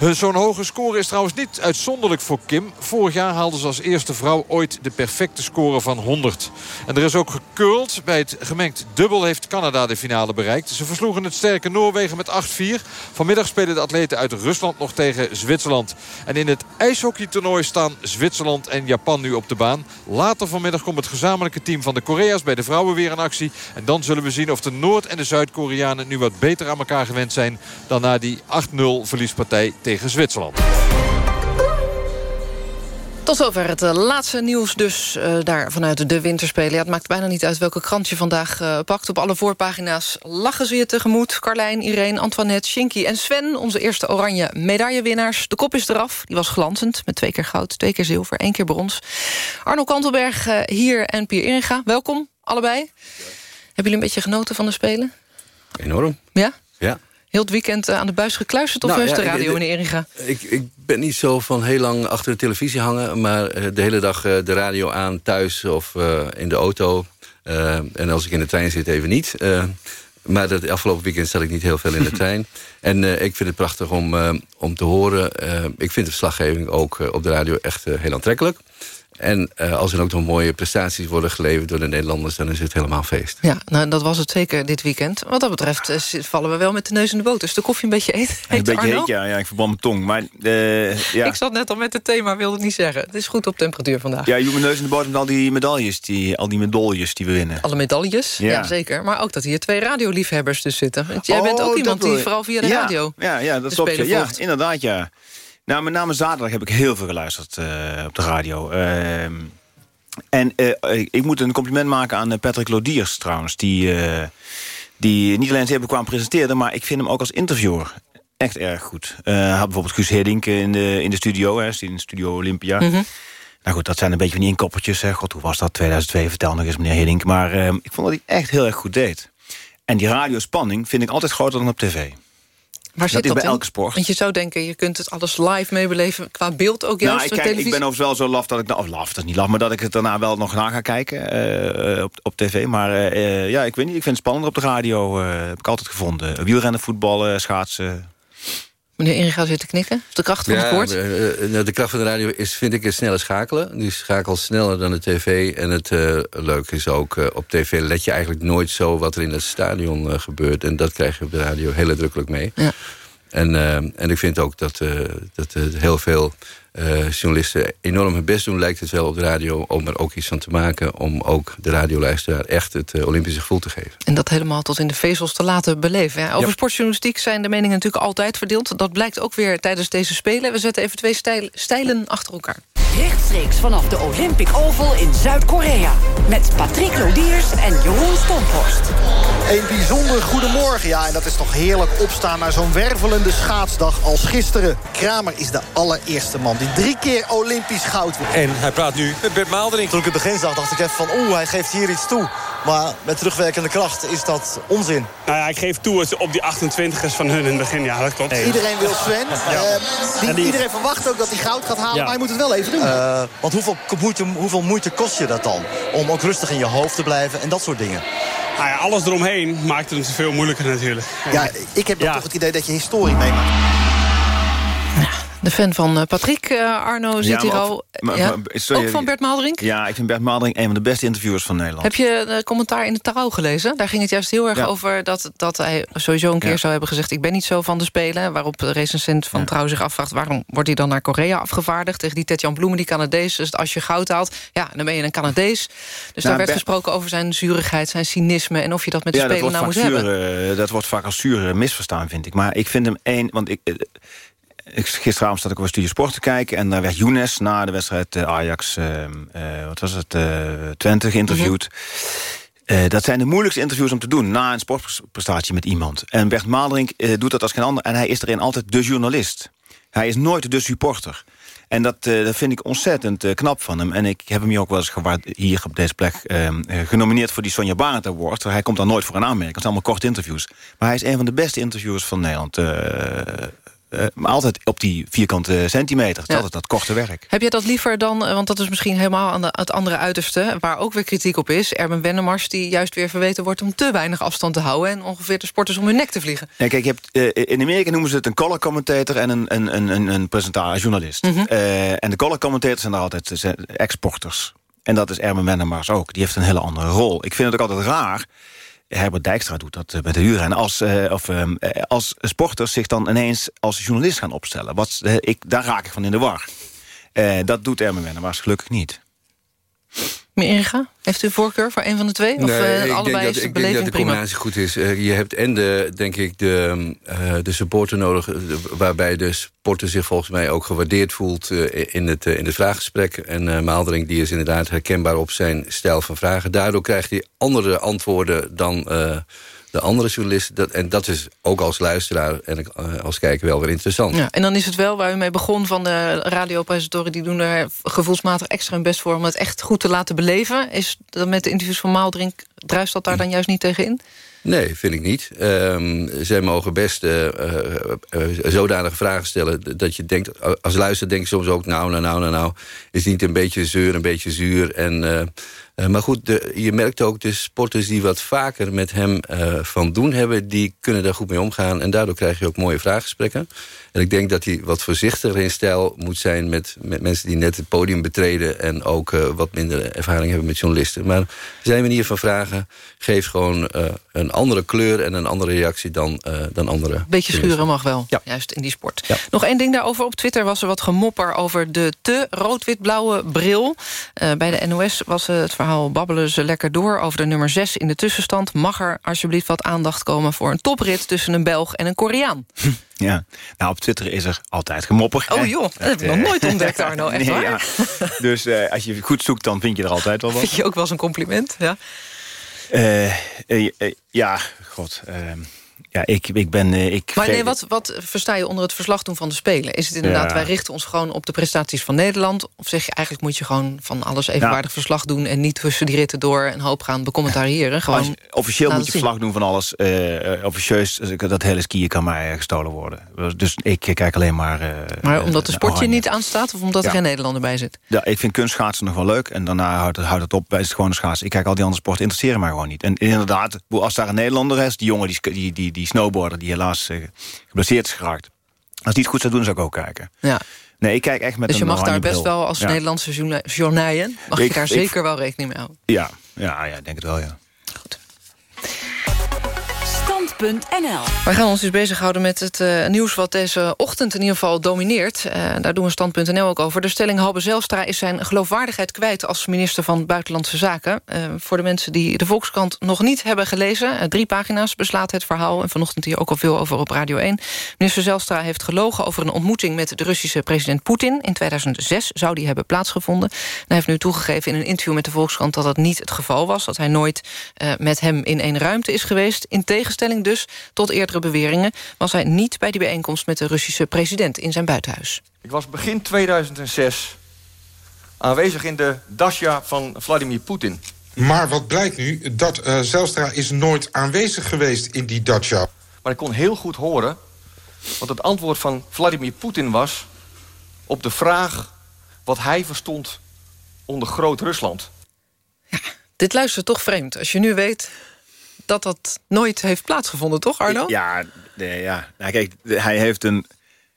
Zo'n hoge score is trouwens niet uitzonderlijk voor Kim. Vorig jaar haalde ze als eerste vrouw ooit de perfecte score van 100. En er is ook gekurld. Bij het gemengd dubbel heeft Canada de finale bereikt. Ze versloegen het sterke Noorwegen met 8-4. Vanmiddag spelen de atleten uit Rusland nog tegen Zwitserland. En in het ijshockeytoernooi staan Zwitserland en Japan nu op de baan. Later vanmiddag komt het gezamenlijke team van de Korea's bij de vrouwen weer in actie. En dan zullen we zien of de Noord- en de Zuid-Koreanen nu wat beter aan elkaar gewend zijn... dan na die 8-0 verliespartij tegen Zwitserland. Tot zover het eh, laatste nieuws dus uh, daar vanuit de winterspelen. Ja, het maakt bijna niet uit welke krant je vandaag uh, pakt. Op alle voorpagina's lachen ze je tegemoet. Carlijn, Irene, Antoinette, Shinky en Sven. Onze eerste oranje medaillewinnaars. De kop is eraf. Die was glanzend met twee keer goud, twee keer zilver, één keer brons. Arno Kantelberg hier en Pier Inga. Welkom, allebei. Ja. Hebben jullie een beetje genoten van de Spelen? Enorm. Ja? Ja. Heel het weekend aan de buis gekluisterd of Nou, juist ja, de radio, meneer Eringa? Ik, ik ben niet zo van heel lang achter de televisie hangen... maar eh, de hele dag eh, de radio aan thuis of eh, in de auto. Eh, en als ik in de trein zit, even niet. Eh, maar dat afgelopen weekend zat ik niet heel veel in de trein. En eh, ik vind het prachtig om, eh, om te horen. Eh, ik vind de verslaggeving ook eh, op de radio echt eh, heel aantrekkelijk. En eh, als er ook nog mooie prestaties worden geleverd door de Nederlanders... dan is het helemaal feest. Ja, nou, dat was het zeker dit weekend. Wat dat betreft eh, vallen we wel met de neus in de boot. Dus de koffie een beetje eten. Een beetje Arno? heet, ja. ja. Ik verbrand mijn tong. Maar eh, ja. Ik zat net al met het thema, wilde het niet zeggen. Het is goed op temperatuur vandaag. ja, je doet mijn neus in de boot met al die medailles, die, al die medailles die we winnen. Alle medailles, ja. Ja. zeker. Maar ook dat hier twee radioliefhebbers dus zitten. Want jij bent Oh, ook dat iemand die je. vooral via de Ja, radio Ja, ja dat klopt. Spelen Ja, inderdaad, ja. Nou, met name zaterdag heb ik heel veel geluisterd eh, op de radio. Ehm, en eh, ik- moet een compliment maken aan eh, Patrick Lodiers trouwens. Die, die niet alleen zeer bekwaam presenteerde... maar ik vind hem ook als interviewer echt erg goed. Hij had bijvoorbeeld Guus Hiddink in de, in de studio. Hè, in Studio Olympia. Mhm. Nou goed, dat zijn een beetje van die inkoppertjes. Hè. God, hoe was dat? 2002, vertel nog eens, meneer Hiddink. Maar eh, ik vond dat hij echt heel erg goed deed. En die radiospanning vind ik altijd groter dan op tv. Waar dat zit dat bij in? elke sport. Want je zou denken, je kunt het alles live meebeleven. Qua beeld ook juist Nou, ik, kijk, ik televisie. ben overigens wel zo laf dat ik... nou, Of laf, dat is niet laf, maar dat ik het daarna wel nog na ga kijken eh, op, op tv. Maar eh, eh, ja, ik weet niet, ik vind het spannender op de radio. heb ik altijd gevonden. Wielrennen, voetballen, schaatsen. Meneer Inga zit te knikken. De kracht van het woord. eh, eh, nou, de kracht van de radio is, vind ik, het snelle schakelen. Die schakelt sneller dan de tv. En het eh leuke is ook, op tv let je eigenlijk nooit zo... wat er in het stadion gebeurt. En dat krijg je op de radio heel nadrukkelijk mee. Ja. En, eh, en ik vind ook dat, eh, dat eh, heel veel journalisten enorm hun best doen... lijkt het wel op de radio om er ook iets van te maken... om ook de radioluisteraar echt het Olympische gevoel te geven. En dat helemaal tot in de vezels te laten beleven. Ja, over Ja. sportjournalistiek zijn de meningen natuurlijk altijd verdeeld. Dat blijkt ook weer tijdens deze Spelen. We zetten even twee stijl- stijlen achter elkaar. Rechtstreeks vanaf de Olympic Oval in Zuid-Korea. Met Patrick Lodiers en Jeroen Stomphorst. Een bijzonder goedemorgen. Ja, en dat is toch heerlijk opstaan naar zo'n wervelende schaatsdag als gisteren. Kramer is de allereerste man die drie keer Olympisch goud wint. En hij praat nu met Bert Maalderink. Toen ik het begin zag, dacht ik even van... oeh, hij geeft hier iets toe. Maar met terugwerkende kracht is dat onzin. Nou ja, ik geef toe op die 28ers van hun in het begin. Ja, dat klopt. Iedereen wil Sven. Eh, die, En die- Iedereen verwacht ook dat hij goud gaat halen, Ja. maar hij moet het wel even doen. Eh, want hoeveel moeite, hoeveel moeite kost je dat dan? Om ook rustig in je hoofd te blijven en dat soort dingen. Nou ja, alles eromheen maakt het veel moeilijker natuurlijk. Ja, ik heb toch het idee dat je historie meemaakt. De fan van eh, Patrick, eh, Arno, zit hier al. ook van Bert Maalderink? Ja, ik vind Bert Maalderink een van de beste interviewers van Nederland. Heb je de commentaar in de Trouw gelezen? Daar ging het juist heel erg Ja. over dat, dat hij sowieso een keer Ja. zou hebben gezegd... ik ben niet zo van de Spelen. Waarop de recensent van Trouw zich afvraagt... waarom wordt hij dan naar Korea afgevaardigd? Tegen die Tetjan Bloemen, die Canadees. Dus als je goud haalt, ja, dan ben je een Canadees. Dus daar werd Bert- gesproken over zijn zurigheid, zijn cynisme... en of je dat met de Spelen nou moet hebben. zuur, eh, dat wordt vaak als zuur eh, misverstaan, vind ik. Maar ik vind hem één... Want eh, ik, gisteravond zat ik op een studie sport te kijken... en daar werd Younes na de wedstrijd eh, Ajax... eh, eh, wat was het, eh, Twente geïnterviewd. Eh, dat zijn de moeilijkste interviews om te doen... na een sportprestatie met iemand. En Bert Maalderink doet dat als geen ander... en hij is erin altijd de journalist. Hij is nooit de supporter. En dat, dat vind ik ontzettend knap van hem. En ik heb hem hier ook wel eens hier op deze plek eh, eh, genomineerd voor die Sonja Barend Award. Hij komt daar nooit voor een aanmerking. Het zijn allemaal korte interviews. Maar hij is een van de beste interviewers van Nederland. Eh, maar altijd op die vierkante centimeter. Het is altijd dat korte werk. Heb je dat liever dan, eh, want dat is misschien helemaal aan de, het andere uiterste... waar ook weer kritiek op is, Erben Wennemars... die juist weer verweten wordt om te weinig afstand te houden... en ongeveer de sporters om hun nek te vliegen. Ja, kijk, je hebt, eh, in Amerika noemen ze het een color commentator... en een, een, een, een, een presentator, journalist. Mhm. En de color commentators zijn daar altijd exporters. En dat is Erben Wennemars ook. Die heeft een hele andere rol. Ik vind het ook altijd raar... Herbert Dijkstra doet dat eh, met de huurren. Als, eh, of, ehm, eh, als sporters zich dan ineens als journalist gaan opstellen. Wat, eh, ik, daar raak ik van in de war. Dat doet Erben Wennemars gelukkig niet. Meneer Inga, heeft u voorkeur voor een van de twee? Of ik allebei denk dat, ik denk dat de prima? combinatie goed is. Eh, je hebt en de, denk ik, de, eh, de supporter nodig... waarbij de sporter zich volgens mij ook gewaardeerd voelt... in, het, in het vraaggesprek. En Maaldering die is inderdaad herkenbaar op zijn stijl van vragen. Daardoor krijgt hij andere antwoorden dan... de andere journalisten, dat, en dat is ook als luisteraar en eh, als kijker wel weer interessant. Ja, en dan is het wel waar u mee begon van de radiopresentatoren... die doen er gevoelsmatig extra hun best voor... om het echt goed te laten beleven. Is dat met de interviews van Maaldrink... druist dat daar dan juist niet tegen in? Nee, vind ik niet. Ehm, zij mogen best eh, zodanige vragen stellen... dat je denkt, als luister denk je soms ook... nou, nou, nou, nou, nou, is niet een beetje zeur, een beetje zuur. En, eh, maar goed, de, je merkt ook de sporters die wat vaker met hem eh, van doen hebben... die kunnen daar goed mee omgaan. En daardoor krijg je ook mooie vraaggesprekken. En ik denk dat hij wat voorzichtiger in stijl moet zijn... met, met mensen die net het podium betreden... en ook eh, wat minder ervaring hebben met journalisten. Maar zijn manier van vragen geeft gewoon een andere kleur... en een andere reactie dan, dan andere. Beetje schuren mag wel, juist in die sport. Nog één ding daarover. Op Twitter was er wat gemopper over de te rood-wit-blauwe bril. Bij de NOS was het verhaal babbelen ze lekker door... over de nummer 6 in de tussenstand. Mag er alsjeblieft wat aandacht komen voor een toprit... tussen een Belg en een Koreaan? Ja, nou op Twitter is er altijd gemopper. Oh joh, dat heb ik nog eh, nooit ontdekt, Arno. Echt nee, waar? ja. Dus eh, als je goed zoekt, dan vind je er altijd wel wat. Vind je ook wel eens een compliment? Ja. Eh, ja, god. Ja, ik, ik ben... eh, ik Maar nee, wat, wat versta je onder het verslag doen van de Spelen? Is het inderdaad, Ja. wij richten ons gewoon op de prestaties van Nederland? Of zeg je, eigenlijk moet je gewoon van alles evenwaardig verslag doen... en niet tussen die ritten door een hoop gaan becommentariëren? Gewoon Als officieel moet je verslag doen van alles. eh, eh, officieus, ik- dat hele skiën kan mij eh, gestolen worden. Dus ik eh, kijk alleen maar... eh, Maar omdat de eh, sport je oranje. niet aanstaat... of omdat er geen Nederlander bij zit? Ja, ik vind kunstschaatsen nog wel leuk. En daarna houdt het, houdt het op, is het gewoon schaatsen. Ik kijk al die andere sporten, interesseren mij gewoon niet. En inderdaad, als daar een Nederlander is... die jongen, die, die, die, die snowboarder... die helaas eh, geblesseerd is geraakt. Als die het goed zou doen, zou ik ook kijken. Ja. Nee, ik kijk echt met dus je een mag daar best bril. wel als Ja. Nederlandse journa- journaaien... mag Ik- je daar ik- zeker wel rekening mee houden. Ja, ja, ja, ik denk het wel, ja. Stand.nl Wij gaan ons dus bezighouden met het eh, nieuws wat deze ochtend in ieder geval domineert. Eh, daar doen we stand.nl ook over. De stelling Halbe Zelstra is zijn geloofwaardigheid kwijt... als minister van Buitenlandse Zaken. Eh, voor de mensen die de Volkskrant nog niet hebben gelezen... drie pagina's beslaat het verhaal. En vanochtend hier ook al veel over op Radio 1. Minister Zelstra heeft gelogen over een ontmoeting... met de Russische president Poetin. In 2006 zou die hebben plaatsgevonden. En hij heeft nu toegegeven in een interview met de Volkskrant... dat dat niet het geval was. Dat hij nooit met hem in één ruimte is geweest. In tegenstelling dus tot eerdere beweringen... was hij niet bij die bijeenkomst met de Russische president in zijn buitenhuis. Ik was begin 2006 aanwezig in de Dasha van Vladimir Poetin. Maar wat blijkt nu, dat eh, Zelstra is nooit aanwezig geweest in die dacha. Maar ik kon heel goed horen wat het antwoord van Vladimir Poetin was... op de vraag wat hij verstond onder Groot-Rusland. Dit luistert toch vreemd als je nu weet dat dat nooit heeft plaatsgevonden, toch Arno? Ja, nee, ja. Nou, kijk, hij heeft een...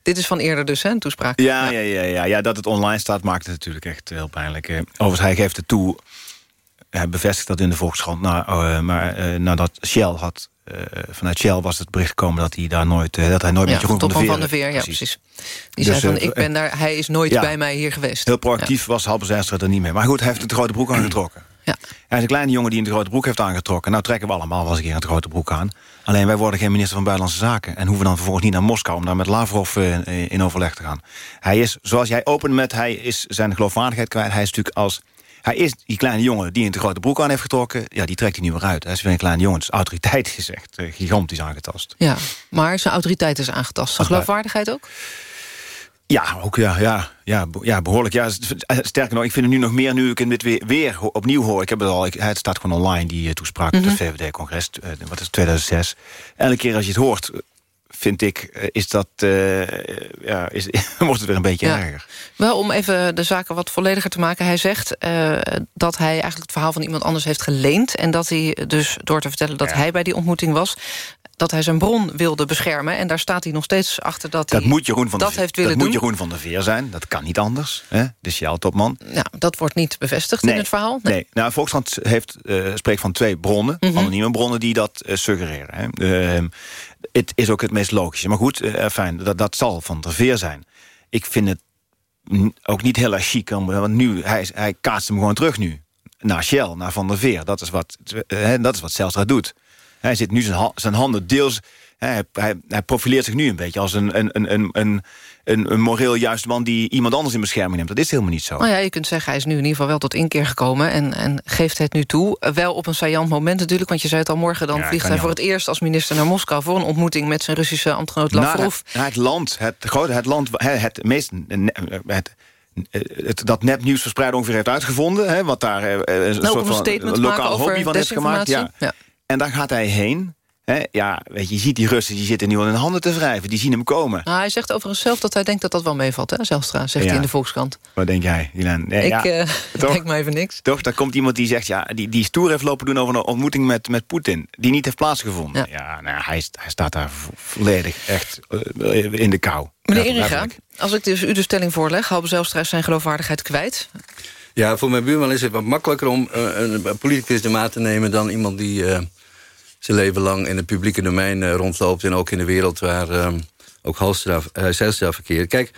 Dit is van eerder dus, hè, toespraak. Ja, ja. Ja, ja, ja, dat het online staat maakt het natuurlijk echt heel pijnlijk. eh. Overigens, hij geeft het toe. Hij bevestigt dat in de Volkskrant. Nou, eh, maar eh, nadat Shell had... vanuit Shell was het bericht gekomen dat hij daar nooit... dat hij nooit Ja, met Jeroen van, Topman der van Veer... der Veer, ja, precies. Die Dus, zei van, ik ben daar, hij is nooit ja. bij mij hier geweest. Heel proactief was Halbe Zijlstra er niet meer. Maar goed, hij heeft de grote broek aangetrokken. Ja. Hij is een kleine jongen die een grote broek heeft aangetrokken. Nou trekken we allemaal wel eens een keer een grote broek aan. Alleen wij worden geen minister van Buitenlandse Zaken... en hoeven dan vervolgens niet naar Moskou... om daar met Lavrov eh, in overleg te gaan. Hij is, zoals jij opent met... hij is zijn geloofwaardigheid kwijt. Hij is natuurlijk als... Hij is die kleine jongen die een te grote broek aan heeft getrokken... ja, die trekt hij niet meer uit. Hij is weer een kleine jongen. Dus autoriteit is echt eh, gigantisch aangetast. Ja, maar zijn autoriteit is aangetast. Zijn geloofwaardigheid ook? Ja, ook ja, ja, ja, ja behoorlijk. Ja, eh, sterker nog, ik vind het nu nog meer nu ik het weer, weer opnieuw hoor. Ik heb het al, ik, het staat gewoon online, die eh, toespraak op Mhm. het VVD-congres. eh, wat is het, 2006. Elke keer als je het hoort, vind ik, is dat, ja, is, wordt het weer een beetje Ja. erger. Wel, om even de zaken wat vollediger te maken. Hij zegt dat hij eigenlijk het verhaal van iemand anders heeft geleend... en dat hij dus, door te vertellen dat hij bij die ontmoeting was... dat hij zijn bron wilde beschermen. En daar staat hij nog steeds achter dat, Dat hij moet Jeroen van dat heeft willen dat moet doen. Jeroen van der Veer zijn. Dat kan niet anders. Hè? De Shell-topman. Ja, dat wordt niet bevestigd in het verhaal. Nee, nou, Volkskrant heeft, eh, spreekt van twee bronnen, Mhm. anonieme bronnen, die dat eh, suggereren. Hè. Ehm, het is ook het meest logische. Maar goed, eh, fijn, dat, dat zal van der Veer zijn. Ik vind het ook niet heel erg chic, want nu, hij, hij kaatst hem gewoon terug nu. Naar Shell, naar Van der Veer. Dat is wat, dat is wat Zijlstra doet. Hij zit nu zijn, zijn handen deels... Hij, hij, hij profileert zich nu een beetje als een, een, een, een, een, een, moreel juiste man... die iemand anders in bescherming neemt. Dat is helemaal niet zo. Nou ja, je kunt zeggen, hij is nu in ieder geval wel tot inkeer gekomen... en, en geeft het nu toe. Eh, Wel op een saillant moment natuurlijk, want je zei het al... morgen dan Ja, vliegt hij voor het eerst als minister naar Moskou... voor een ontmoeting met zijn Russische ambtgenoot Lavrov. het, naar het land, het, grote, het land, hè, het meest, het, het, dat nepnieuws verspreiden ongeveer heeft uitgevonden. Hè, wat daar eh, een Nou, soort een van lokaal hobby van heeft gemaakt. Ja. En daar gaat hij heen. Hè, ja, weet je, je ziet die Russen, die zitten nu al in de handen te wrijven. Die zien hem komen. Nou, hij zegt overigens zelf dat hij denkt dat dat wel meevalt, hè, Zelstra, zegt Ja. hij in de Volkskrant. Wat denk jij, Dylan? Nee, ik ja, eh, denk maar even niks. Toch, daar komt iemand die zegt, ja, die, die stoer heeft lopen doen over een ontmoeting met, met Poetin. Die niet heeft plaatsgevonden. Ja, nou, hij, is- hij staat daar vo- volledig echt eh, in de kou. Meneer Ja, letterlijk. als ik dus u de stelling voorleg... Halbe Zelstra is zijn geloofwaardigheid kwijt. Ja, voor mijn buurman is het wat makkelijker om eh, een politicus de maat te nemen... dan iemand die eh, zijn leven lang in het publieke domein eh, rondloopt... en ook in de wereld waar eh, ook Halstra, uh, Zijlstra verkeert. Kijk,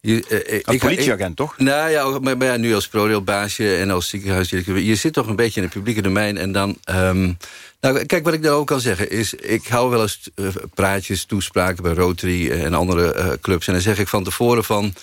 je, eh, eh, Als ik- politieagent, ik- toch? Nou ja, maar, maar ja, nu als ProRailbaasje en als ziekenhuisdirecteur... je zit toch een beetje in het publieke domein en dan... ehm, nou, kijk, wat ik daar ook kan zeggen is... ik hou wel eens eh, praatjes, toespraken bij Rotary en andere eh, clubs... en dan zeg ik van tevoren van...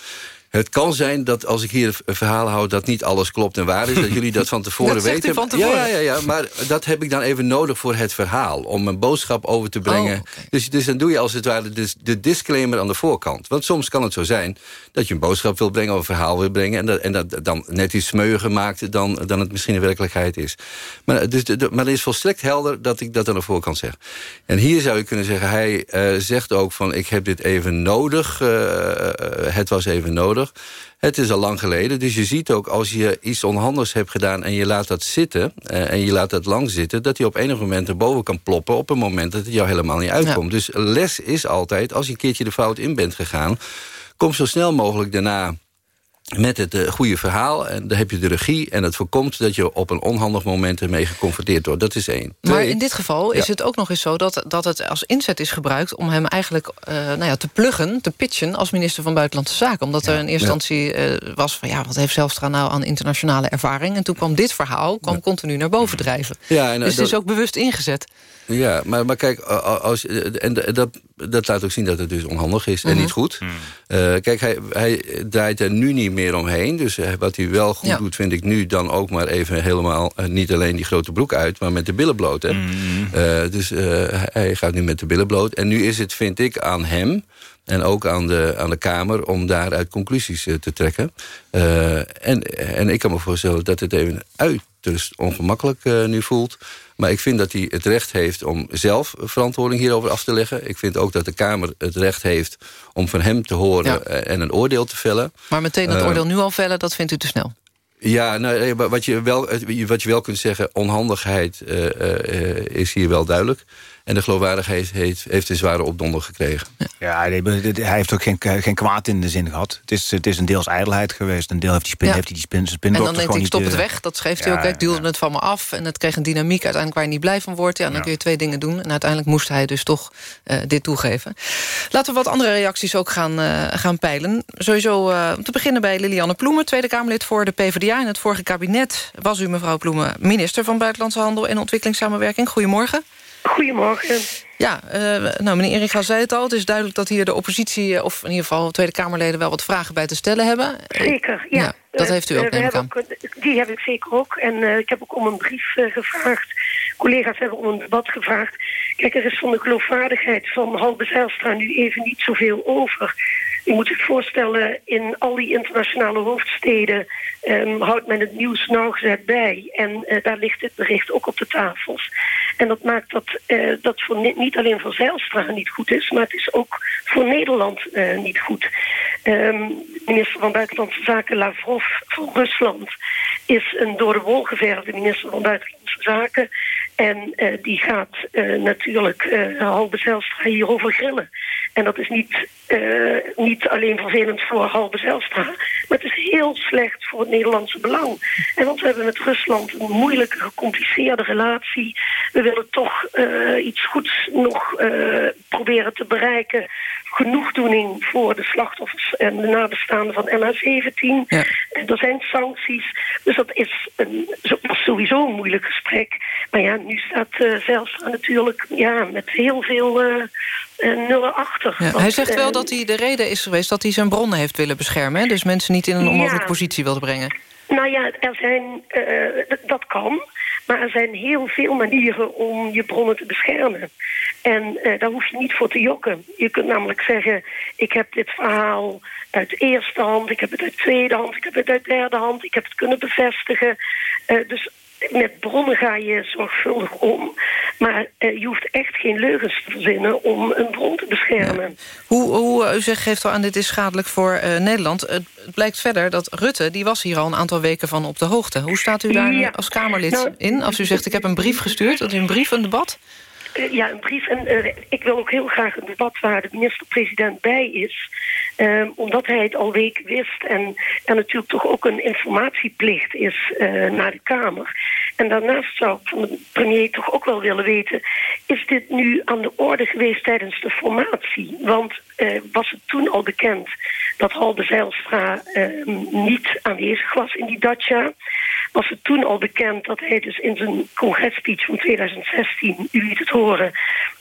Het kan zijn dat als ik hier een verhaal hou... dat niet alles klopt en waar is. Dat jullie dat van tevoren Dat weten. van tevoren? Ja, ja, ja, maar dat heb ik dan even nodig voor het verhaal. Om een boodschap over te brengen. Oh, oké. dus, dus dan doe je als het ware de, de disclaimer aan de voorkant. Want soms kan het zo zijn dat je een boodschap wil brengen... of een verhaal wil brengen... en dat, en dat dan net iets smeuiger maakt dan, dan het misschien in werkelijkheid is. Maar, dus, de, maar het is volstrekt helder dat ik dat aan de voorkant zeg. En hier zou je kunnen zeggen... hij eh, zegt ook van ik heb dit even nodig. eh, eh, het was even nodig. Het is al lang geleden, dus je ziet ook als je iets onhandigs hebt gedaan... en je laat dat zitten, eh, en je laat dat lang zitten... dat hij op enig moment erboven kan ploppen... op een moment dat het jou helemaal niet uitkomt. Dus les is altijd, als je een keertje de fout in bent gegaan... kom zo snel mogelijk daarna met het eh, goede verhaal. En dan heb je de regie en het voorkomt dat je op een onhandig moment ermee geconfronteerd wordt. Dat is één. Maar in dit geval is het ook nog eens zo... dat, dat het als inzet is gebruikt om hem eigenlijk eh, nou ja, te pluggen... te pitchen als minister van Buitenlandse Zaken. Omdat er in eerste Ja. instantie eh, was van... ja, wat heeft Zelstra nou aan internationale ervaring? En toen kwam dit verhaal kwam continu naar boven drijven. Ja, en, dus het is ook bewust ingezet. Ja, maar, maar kijk, als, en dat, dat laat ook zien dat het dus onhandig is en Mhm. niet goed. Eh, kijk, hij, hij draait er nu niet meer omheen. Dus eh, wat hij wel goed Ja. doet, vind ik nu dan ook maar even helemaal... eh, niet alleen die grote broek uit, maar met de billen bloot. Hè? Eh, dus hij- gaat nu met de billen bloot. En nu is het, vind ik, aan hem... En ook aan de, aan de Kamer om daaruit conclusies te trekken. En, en ik kan me voorstellen dat het even uiterst ongemakkelijk nu voelt. Maar ik vind dat hij het recht heeft om zelf verantwoording hierover af te leggen. Ik vind ook dat de Kamer het recht heeft om van hem te horen Ja. eh, en een oordeel te vellen. Maar meteen het Eh, oordeel nu al vellen, dat vindt u te snel. Ja, nou, eh, wat, je wel, wat je wel kunt zeggen, onhandigheid eh, eh, is hier wel duidelijk. En de geloofwaardigheid heeft, heeft een zware opdonder gekregen. Ja, hij heeft ook geen, geen kwaad in de zin gehad. Het is, het is een deels ijdelheid geweest. Een deel heeft, die spin, Ja. heeft hij die spin, En dan denkt hij, ik stop het niet, weg. Dat schreef hij ook. Ik duwde het van me af. En het kreeg een dynamiek uiteindelijk waar je niet blij van wordt. Ja, dan kun je twee dingen doen. En uiteindelijk moest hij dus toch eh, dit toegeven. Laten we wat andere reacties ook gaan, eh, gaan peilen. Sowieso eh, om te beginnen bij Lilianne Ploemen. Tweede Kamerlid voor de PvdA. In het vorige kabinet was u, mevrouw Ploemen... minister van Buitenlandse Handel en Ontwikkelingssamenwerking. Goedemorgen. Goedemorgen. Ja, eh, nou, meneer Eringa zei het al. Het is duidelijk dat hier de oppositie... eh, of in ieder geval Tweede Kamerleden... wel wat vragen bij te stellen hebben. Zeker, ja. dat Eh, heeft u ook, neem ik aan. ook, Die heb ik zeker ook. En ik heb ook om een brief gevraagd. Collega's hebben om een debat gevraagd. Kijk, er is van de geloofwaardigheid van Halbe Zijlstra nu even niet zoveel over. Je moet zich voorstellen, in al die internationale hoofdsteden... ehm, houdt men het nieuws nauwgezet bij. En daar ligt dit bericht ook op de tafels. En dat maakt dat dat voor ni niet alleen voor Zijlstra niet goed is... maar het is ook voor Nederland uh, niet goed. Um, minister van Buitenlandse Zaken Lavrov van Rusland... is een door de wol geverfde minister van Buitenlandse Zaken... En uh, die gaat uh, natuurlijk uh, Halbe Zijlstra hierover grillen. En dat is niet, niet alleen vervelend voor Halbe Zijlstra... maar het is heel slecht voor het Nederlandse belang. En want we hebben met Rusland een moeilijke, gecompliceerde relatie. We willen toch iets goeds nog proberen te bereiken genoegdoening voor de slachtoffers en de nabestaanden van MH17. Ja. Er zijn sancties, dus dat is een, sowieso een moeilijk gesprek. Maar ja, nu staat Zijlstra natuurlijk ja, met heel veel nullen achter. Ja, hij zegt wel dat hij de reden is geweest dat hij zijn bronnen heeft willen beschermen. Hè? Dus mensen niet in een onmogelijke ja. positie wilde brengen. Nou ja, er zijn, dat kan. Maar er zijn heel veel manieren om je bronnen te beschermen. En uh, daar hoef je niet voor te jokken. Je kunt namelijk zeggen, ik heb dit verhaal uit eerste hand... ik heb het uit tweede hand, ik heb het uit derde hand... ik heb het kunnen bevestigen. Uh, dus met bronnen ga je zorgvuldig om. Maar uh, je hoeft echt geen leugens te verzinnen om een bron te beschermen. Ja. Hoe, hoe, u zegt, geeft al aan, dit is schadelijk voor uh, Nederland. Het, het, blijkt verder dat Rutte, die was hier al een aantal weken van op de hoogte. Hoe staat u daar ja. als Kamerlid nou, in? Als u zegt, ik heb een brief gestuurd, dat u een brief, een debat? Ja, een brief. En uh, ik wil ook heel graag een debat waar de minister-president bij is. Um, omdat hij het al weken wist en er natuurlijk toch ook een informatieplicht is uh, naar de Kamer. En daarnaast zou ik van de premier toch ook wel willen weten... is dit nu aan de orde geweest tijdens de formatie? Want uh, was het toen al bekend dat Halbe Zijlstra uh, niet aanwezig was in die Dacia? Was het toen al bekend dat hij dus in zijn congresspeech van 2016... u liet het horen,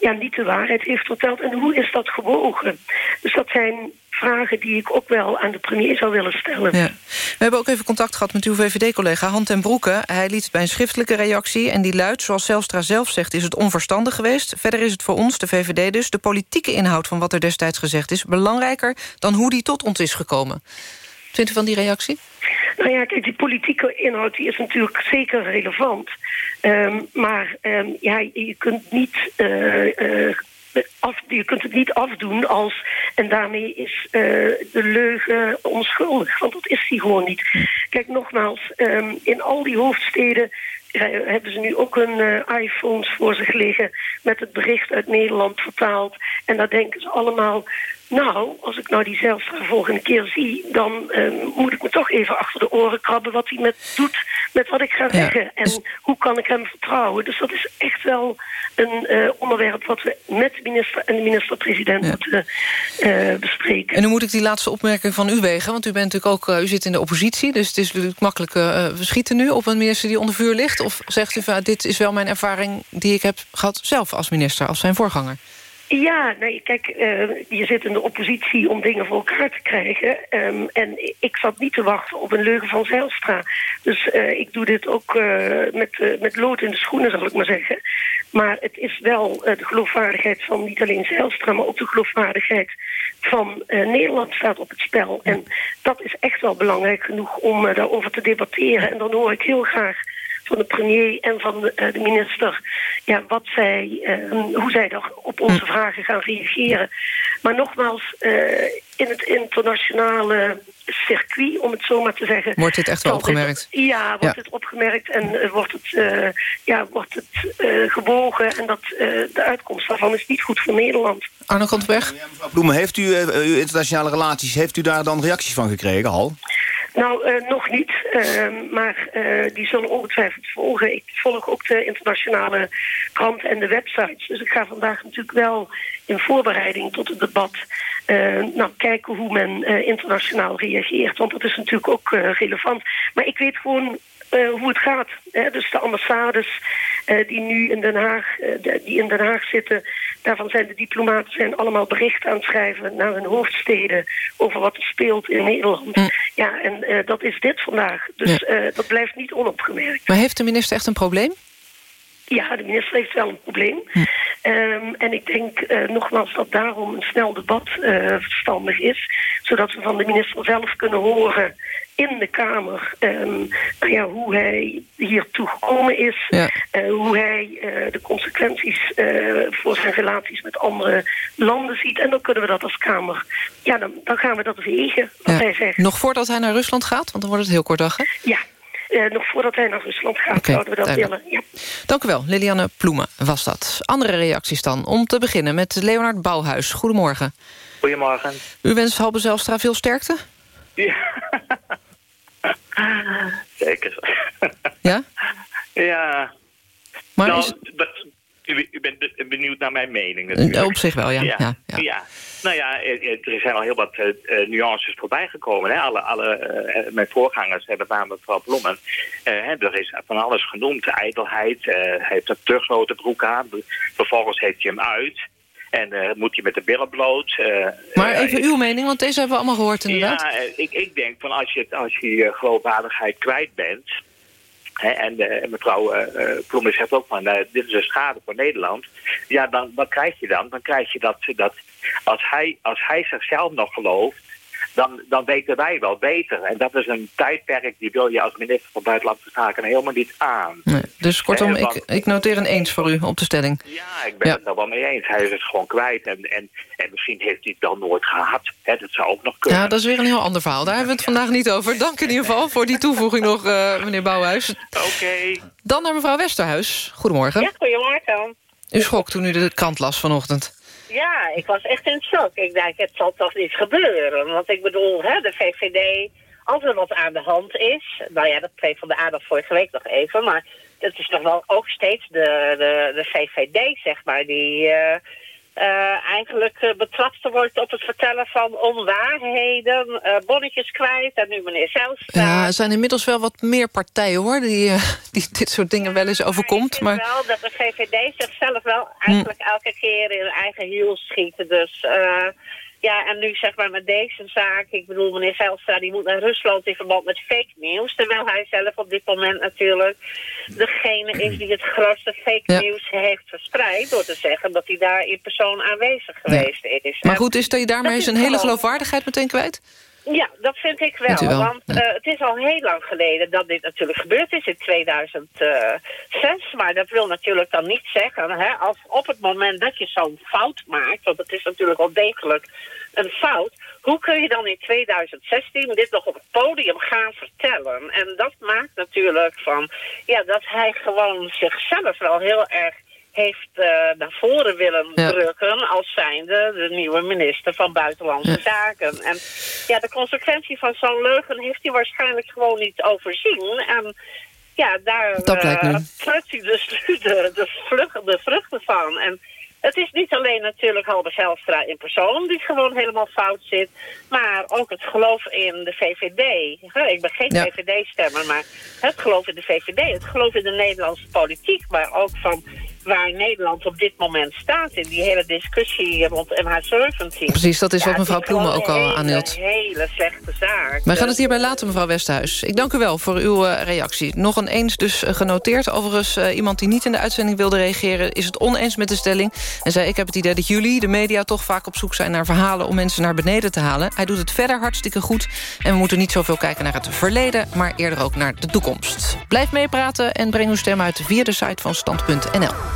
ja, niet de waarheid heeft verteld? En hoe is dat gewogen? Dus dat zijn vragen die ik ook wel aan de premier zou willen stellen. We hebben ook even contact gehad met uw VVD-collega Han ten Broeke. Hij liet het bij een schriftelijke reactie en die luidt... zoals Zelstra zelf zegt, is het onverstandig geweest. Verder is het voor ons, de VVD dus... de politieke inhoud van wat er destijds gezegd is... belangrijker dan hoe die tot ons is gekomen. Vindt u van die reactie? Nou ja, kijk, die politieke inhoud die is natuurlijk zeker relevant. Um, maar um, ja, je kunt niet... Uh, uh, af, je kunt het niet afdoen als... en daarmee is uh, de leugen onschuldig. Want dat is die gewoon niet. Kijk, nogmaals, um, in al die hoofdsteden hebben ze nu ook hun uh, iPhones voor zich liggen... met het bericht uit Nederland vertaald. En daar denken ze allemaal... Nou, als ik nou die Zijlstra volgende keer zie... dan uh, moet ik me toch even achter de oren krabben... wat hij met, doet met wat ik ga zeggen. Ja, dus... En hoe kan ik hem vertrouwen? Dus dat is echt wel een uh, onderwerp... wat we met de minister en de minister-president ja. moeten uh, bespreken. En nu moet ik die laatste opmerking van u wegen. Want u, bent natuurlijk ook, u zit in de oppositie. Dus het is natuurlijk makkelijk... we schieten nu op een minister die onder vuur ligt. Of zegt u van, dit is wel mijn ervaring die ik heb gehad... zelf als minister, als zijn voorganger? Ja, nee, kijk, uh, je zit in de oppositie om dingen voor elkaar te krijgen. Um, en ik zat niet te wachten op een leugen van Zijlstra. Dus uh, ik doe dit ook uh, met, met lood in de schoenen, zal ik maar zeggen. Maar het is wel de geloofwaardigheid van niet alleen Zijlstra... maar ook de geloofwaardigheid van Nederland staat op het spel. En dat is echt wel belangrijk genoeg om daarover te debatteren. En dan hoor ik heel graag van de premier en van de, uh, de minister... Ja, wat zij, uh, hoe zij er op onze hm. vragen gaan reageren. Maar nogmaals, uh, in het internationale circuit, om het zo maar te zeggen... Wordt dit echt wel opgemerkt? Het, ja, wordt ja. het opgemerkt en wordt het, ja, wordt het gewogen... en dat, de uitkomst daarvan is niet goed voor Nederland. Arno Kantberg? Ja, mevrouw Bloemen, heeft u uw internationale relaties... heeft u daar dan reacties van gekregen al? Nou, uh, nog niet, uh, maar uh, die zullen ongetwijfeld volgen. Ik volg ook de internationale kranten en de websites. Dus ik ga vandaag natuurlijk wel in voorbereiding tot het debat... nou, kijken hoe men internationaal reageert. Want dat is natuurlijk ook relevant. Maar ik weet gewoon hoe het gaat. Hè? Dus de ambassades die nu in Den Haag, die in Den Haag zitten, daarvan zijn de diplomaten zijn allemaal berichten aan het schrijven naar hun hoofdsteden over wat er speelt in Nederland. Mm. Ja, en dat is dit vandaag. Dus ja. dat blijft niet onopgemerkt. Maar heeft de minister echt een probleem? Ja, de minister heeft wel een probleem. Hm. Um, en ik denk uh, nogmaals dat daarom een snel debat uh, verstandig is. Zodat we van de minister zelf kunnen horen in de Kamer ehm, nou ja, hoe hij hier toegekomen is. Ja. eh, hoe hij eh, de consequenties eh, voor zijn relaties met andere landen ziet. En dan kunnen we dat als Kamer... Ja, dan, dan gaan we dat wegen, wat Ja. hij zegt. Nog voordat hij naar Rusland gaat, want dan wordt het heel kort dag, hè? Ja, eh, nog voordat hij naar Rusland gaat, zouden we dat duidelijk. willen. Ja. Dank u wel, Liliane Ploemen was dat. Andere reacties dan. Om te beginnen met Leonard Bouwhuis. Goedemorgen. Goedemorgen. U wenst Halbe Zijlstra veel sterkte? Zeker. Ja? Ja. Maar nou, is- u, u bent be- benieuwd naar mijn mening Eh, natuurlijk. op zich wel, ja. Ja, Ja, ja. Nou ja, er zijn al heel wat eh, eh, nuances voorbij gekomen. Hè? Alle, alle, mijn voorgangers, hebben name mevrouw Bloemen, hè, er is van alles genoemd. Ijdelheid, hij heeft een te grote broek aan. Vervolgens heeft hij hem uit. En eh, moet hij met de billen bloot. eh, Maar eh, even uw mening, want deze hebben we allemaal gehoord inderdaad. ja, ik, ik denk van als je, als je je geloofwaardigheid kwijt bent. Hè, en mevrouw Ploemen zegt ook van dit is een schade voor Nederland. Ja, dan wat krijg je dan? Dan krijg je dat, dat als, hij, als hij zichzelf nog gelooft. Dan, dan weten wij wel beter. En dat is een tijdperk die wil je als minister van Buitenlandse Zaken helemaal niet aan. Nee, dus kortom, Eh, want- ik, ik noteer een eens voor u op de stelling. Ja, ik ben Ja. het er wel mee eens. Hij is het gewoon kwijt. En, en, en misschien heeft hij het wel nooit gehad. Hè, dat zou ook nog kunnen. Ja, dat is weer een heel ander verhaal. Daar hebben we het vandaag niet over. Dank in ieder geval voor die toevoeging nog, eh, meneer Bouwhuis. Oké. Dan naar mevrouw Westerhuis. Goedemorgen. Ja, goedemorgen. U schrok toen u de krant las vanochtend. Ja, ik was echt in shock. Ik dacht, het zal toch niet gebeuren. Want ik bedoel, hè, de VVD, als er wat aan de hand is... Nou ja, dat kreeg van de aandacht vorige week nog even... maar het is toch wel ook steeds de, de, de VVD, zeg maar... die eh, eh, eigenlijk eh, betrapt wordt op het vertellen van onwaarheden... eh, bonnetjes kwijt en nu meneer Zijlstra... Ja, er zijn inmiddels wel wat meer partijen, hoor... die, die dit soort dingen wel eens overkomt. Maar wel dat de VVD zichzelf wel eigenlijk elke keer in eigen hiel schieten. Dus ja, en nu zeg maar met deze zaak, ik bedoel meneer Zijlstra die moet naar Rusland in verband met fake news. Terwijl hij zelf op dit moment natuurlijk degene is die het grootste fake Ja. news heeft verspreid. Door te zeggen dat hij daar in persoon aanwezig geweest is. maar En goed, is dat je daarmee zijn hele geloofwaardigheid meteen kwijt? Ja, dat vind ik wel? Want eh, het is al heel lang geleden dat dit natuurlijk gebeurd is in 2006. Maar dat wil natuurlijk dan niet zeggen, hè, als op het moment dat je zo'n fout maakt, want het is natuurlijk wel degelijk een fout, hoe kun je dan in 2016 dit nog op het podium gaan vertellen? En dat maakt natuurlijk van, ja, dat hij gewoon zichzelf wel heel erg heeft eh, naar voren willen Ja. drukken als zijnde de nieuwe minister van Buitenlandse Zaken. En ja, de consequentie van zo'n leugen heeft hij waarschijnlijk gewoon niet overzien. En ja, daar plukt hij dus nu de, de, vlug- de vruchten van. En het is niet alleen natuurlijk Halbe Zijlstra in persoon die gewoon helemaal fout zit, maar ook het geloof in de VVD. Ik ben geen Ja. VVD-stemmer, maar het geloof in de VVD, het geloof in de Nederlandse politiek, maar ook van waar Nederland op dit moment staat in die hele discussie rond MH17. Precies, dat is wat mevrouw Ploemen ook al een hele, aanhield. hele slechte zaak. Wij gaan het hierbij laten, mevrouw Westhuis. Ik dank u wel voor uw eh, reactie. Nog een eens dus eh, genoteerd. Overigens, eh, iemand die niet in de uitzending wilde reageren... is het oneens met de stelling. En zei, ik heb het idee dat jullie, de media... toch vaak op zoek zijn naar verhalen om mensen naar beneden te halen. Hij doet het verder hartstikke goed. En we moeten niet zoveel kijken naar het verleden... maar eerder ook naar de toekomst. Blijf meepraten en breng uw stem uit via de site van Stand.nl.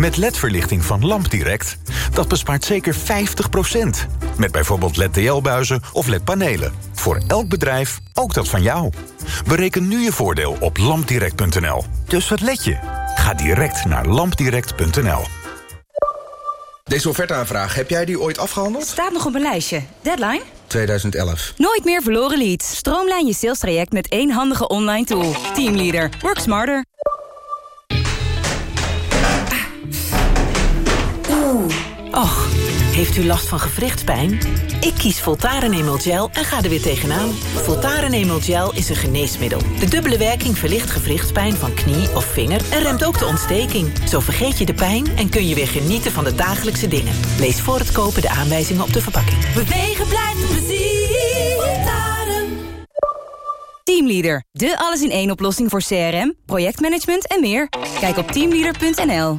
Met LED-verlichting van LampDirect, dat bespaart zeker 50%. Met bijvoorbeeld LED-TL-buizen of LED-panelen. Voor elk bedrijf, ook dat van jou. Bereken nu je voordeel op lampdirect.nl. Dus wat let je? Ga direct naar lampdirect.nl. Deze offerteaanvraag, heb jij die ooit afgehandeld? Staat nog op mijn lijstje. Deadline? 2011. Nooit meer verloren leads. Stroomlijn je sales traject met één handige online tool. Teamleader. Work smarter. Och, Heeft u last van gewrichtspijn? Ik kies Voltaren Emel Gel en ga er weer tegenaan. Voltaren Emel Gel is een geneesmiddel. De dubbele werking verlicht gewrichtspijn van knie of vinger... en remt ook de ontsteking. Zo vergeet je de pijn en kun je weer genieten van de dagelijkse dingen. Lees voor het kopen de aanwijzingen op de verpakking. Bewegen blijft plezier. Teamleader, de alles-in-één oplossing voor CRM, projectmanagement en meer. Kijk op teamleader.nl.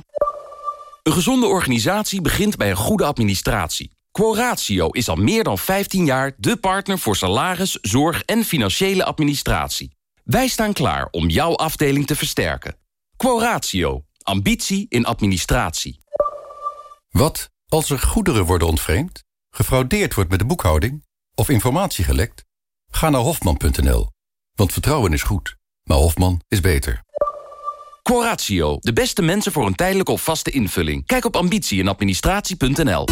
Een gezonde organisatie begint bij een goede administratie. Quoratio is al meer dan 15 jaar de partner voor salaris, zorg en financiële administratie. Wij staan klaar om jouw afdeling te versterken. Quoratio. Ambitie in administratie. Wat als er goederen worden ontvreemd, gefraudeerd wordt met de boekhouding of informatie gelekt? Ga naar hofman.nl, want vertrouwen is goed, maar Hofman is beter. Quoratio. De beste mensen voor een tijdelijke of vaste invulling. Kijk op ambitie in administratie.nl.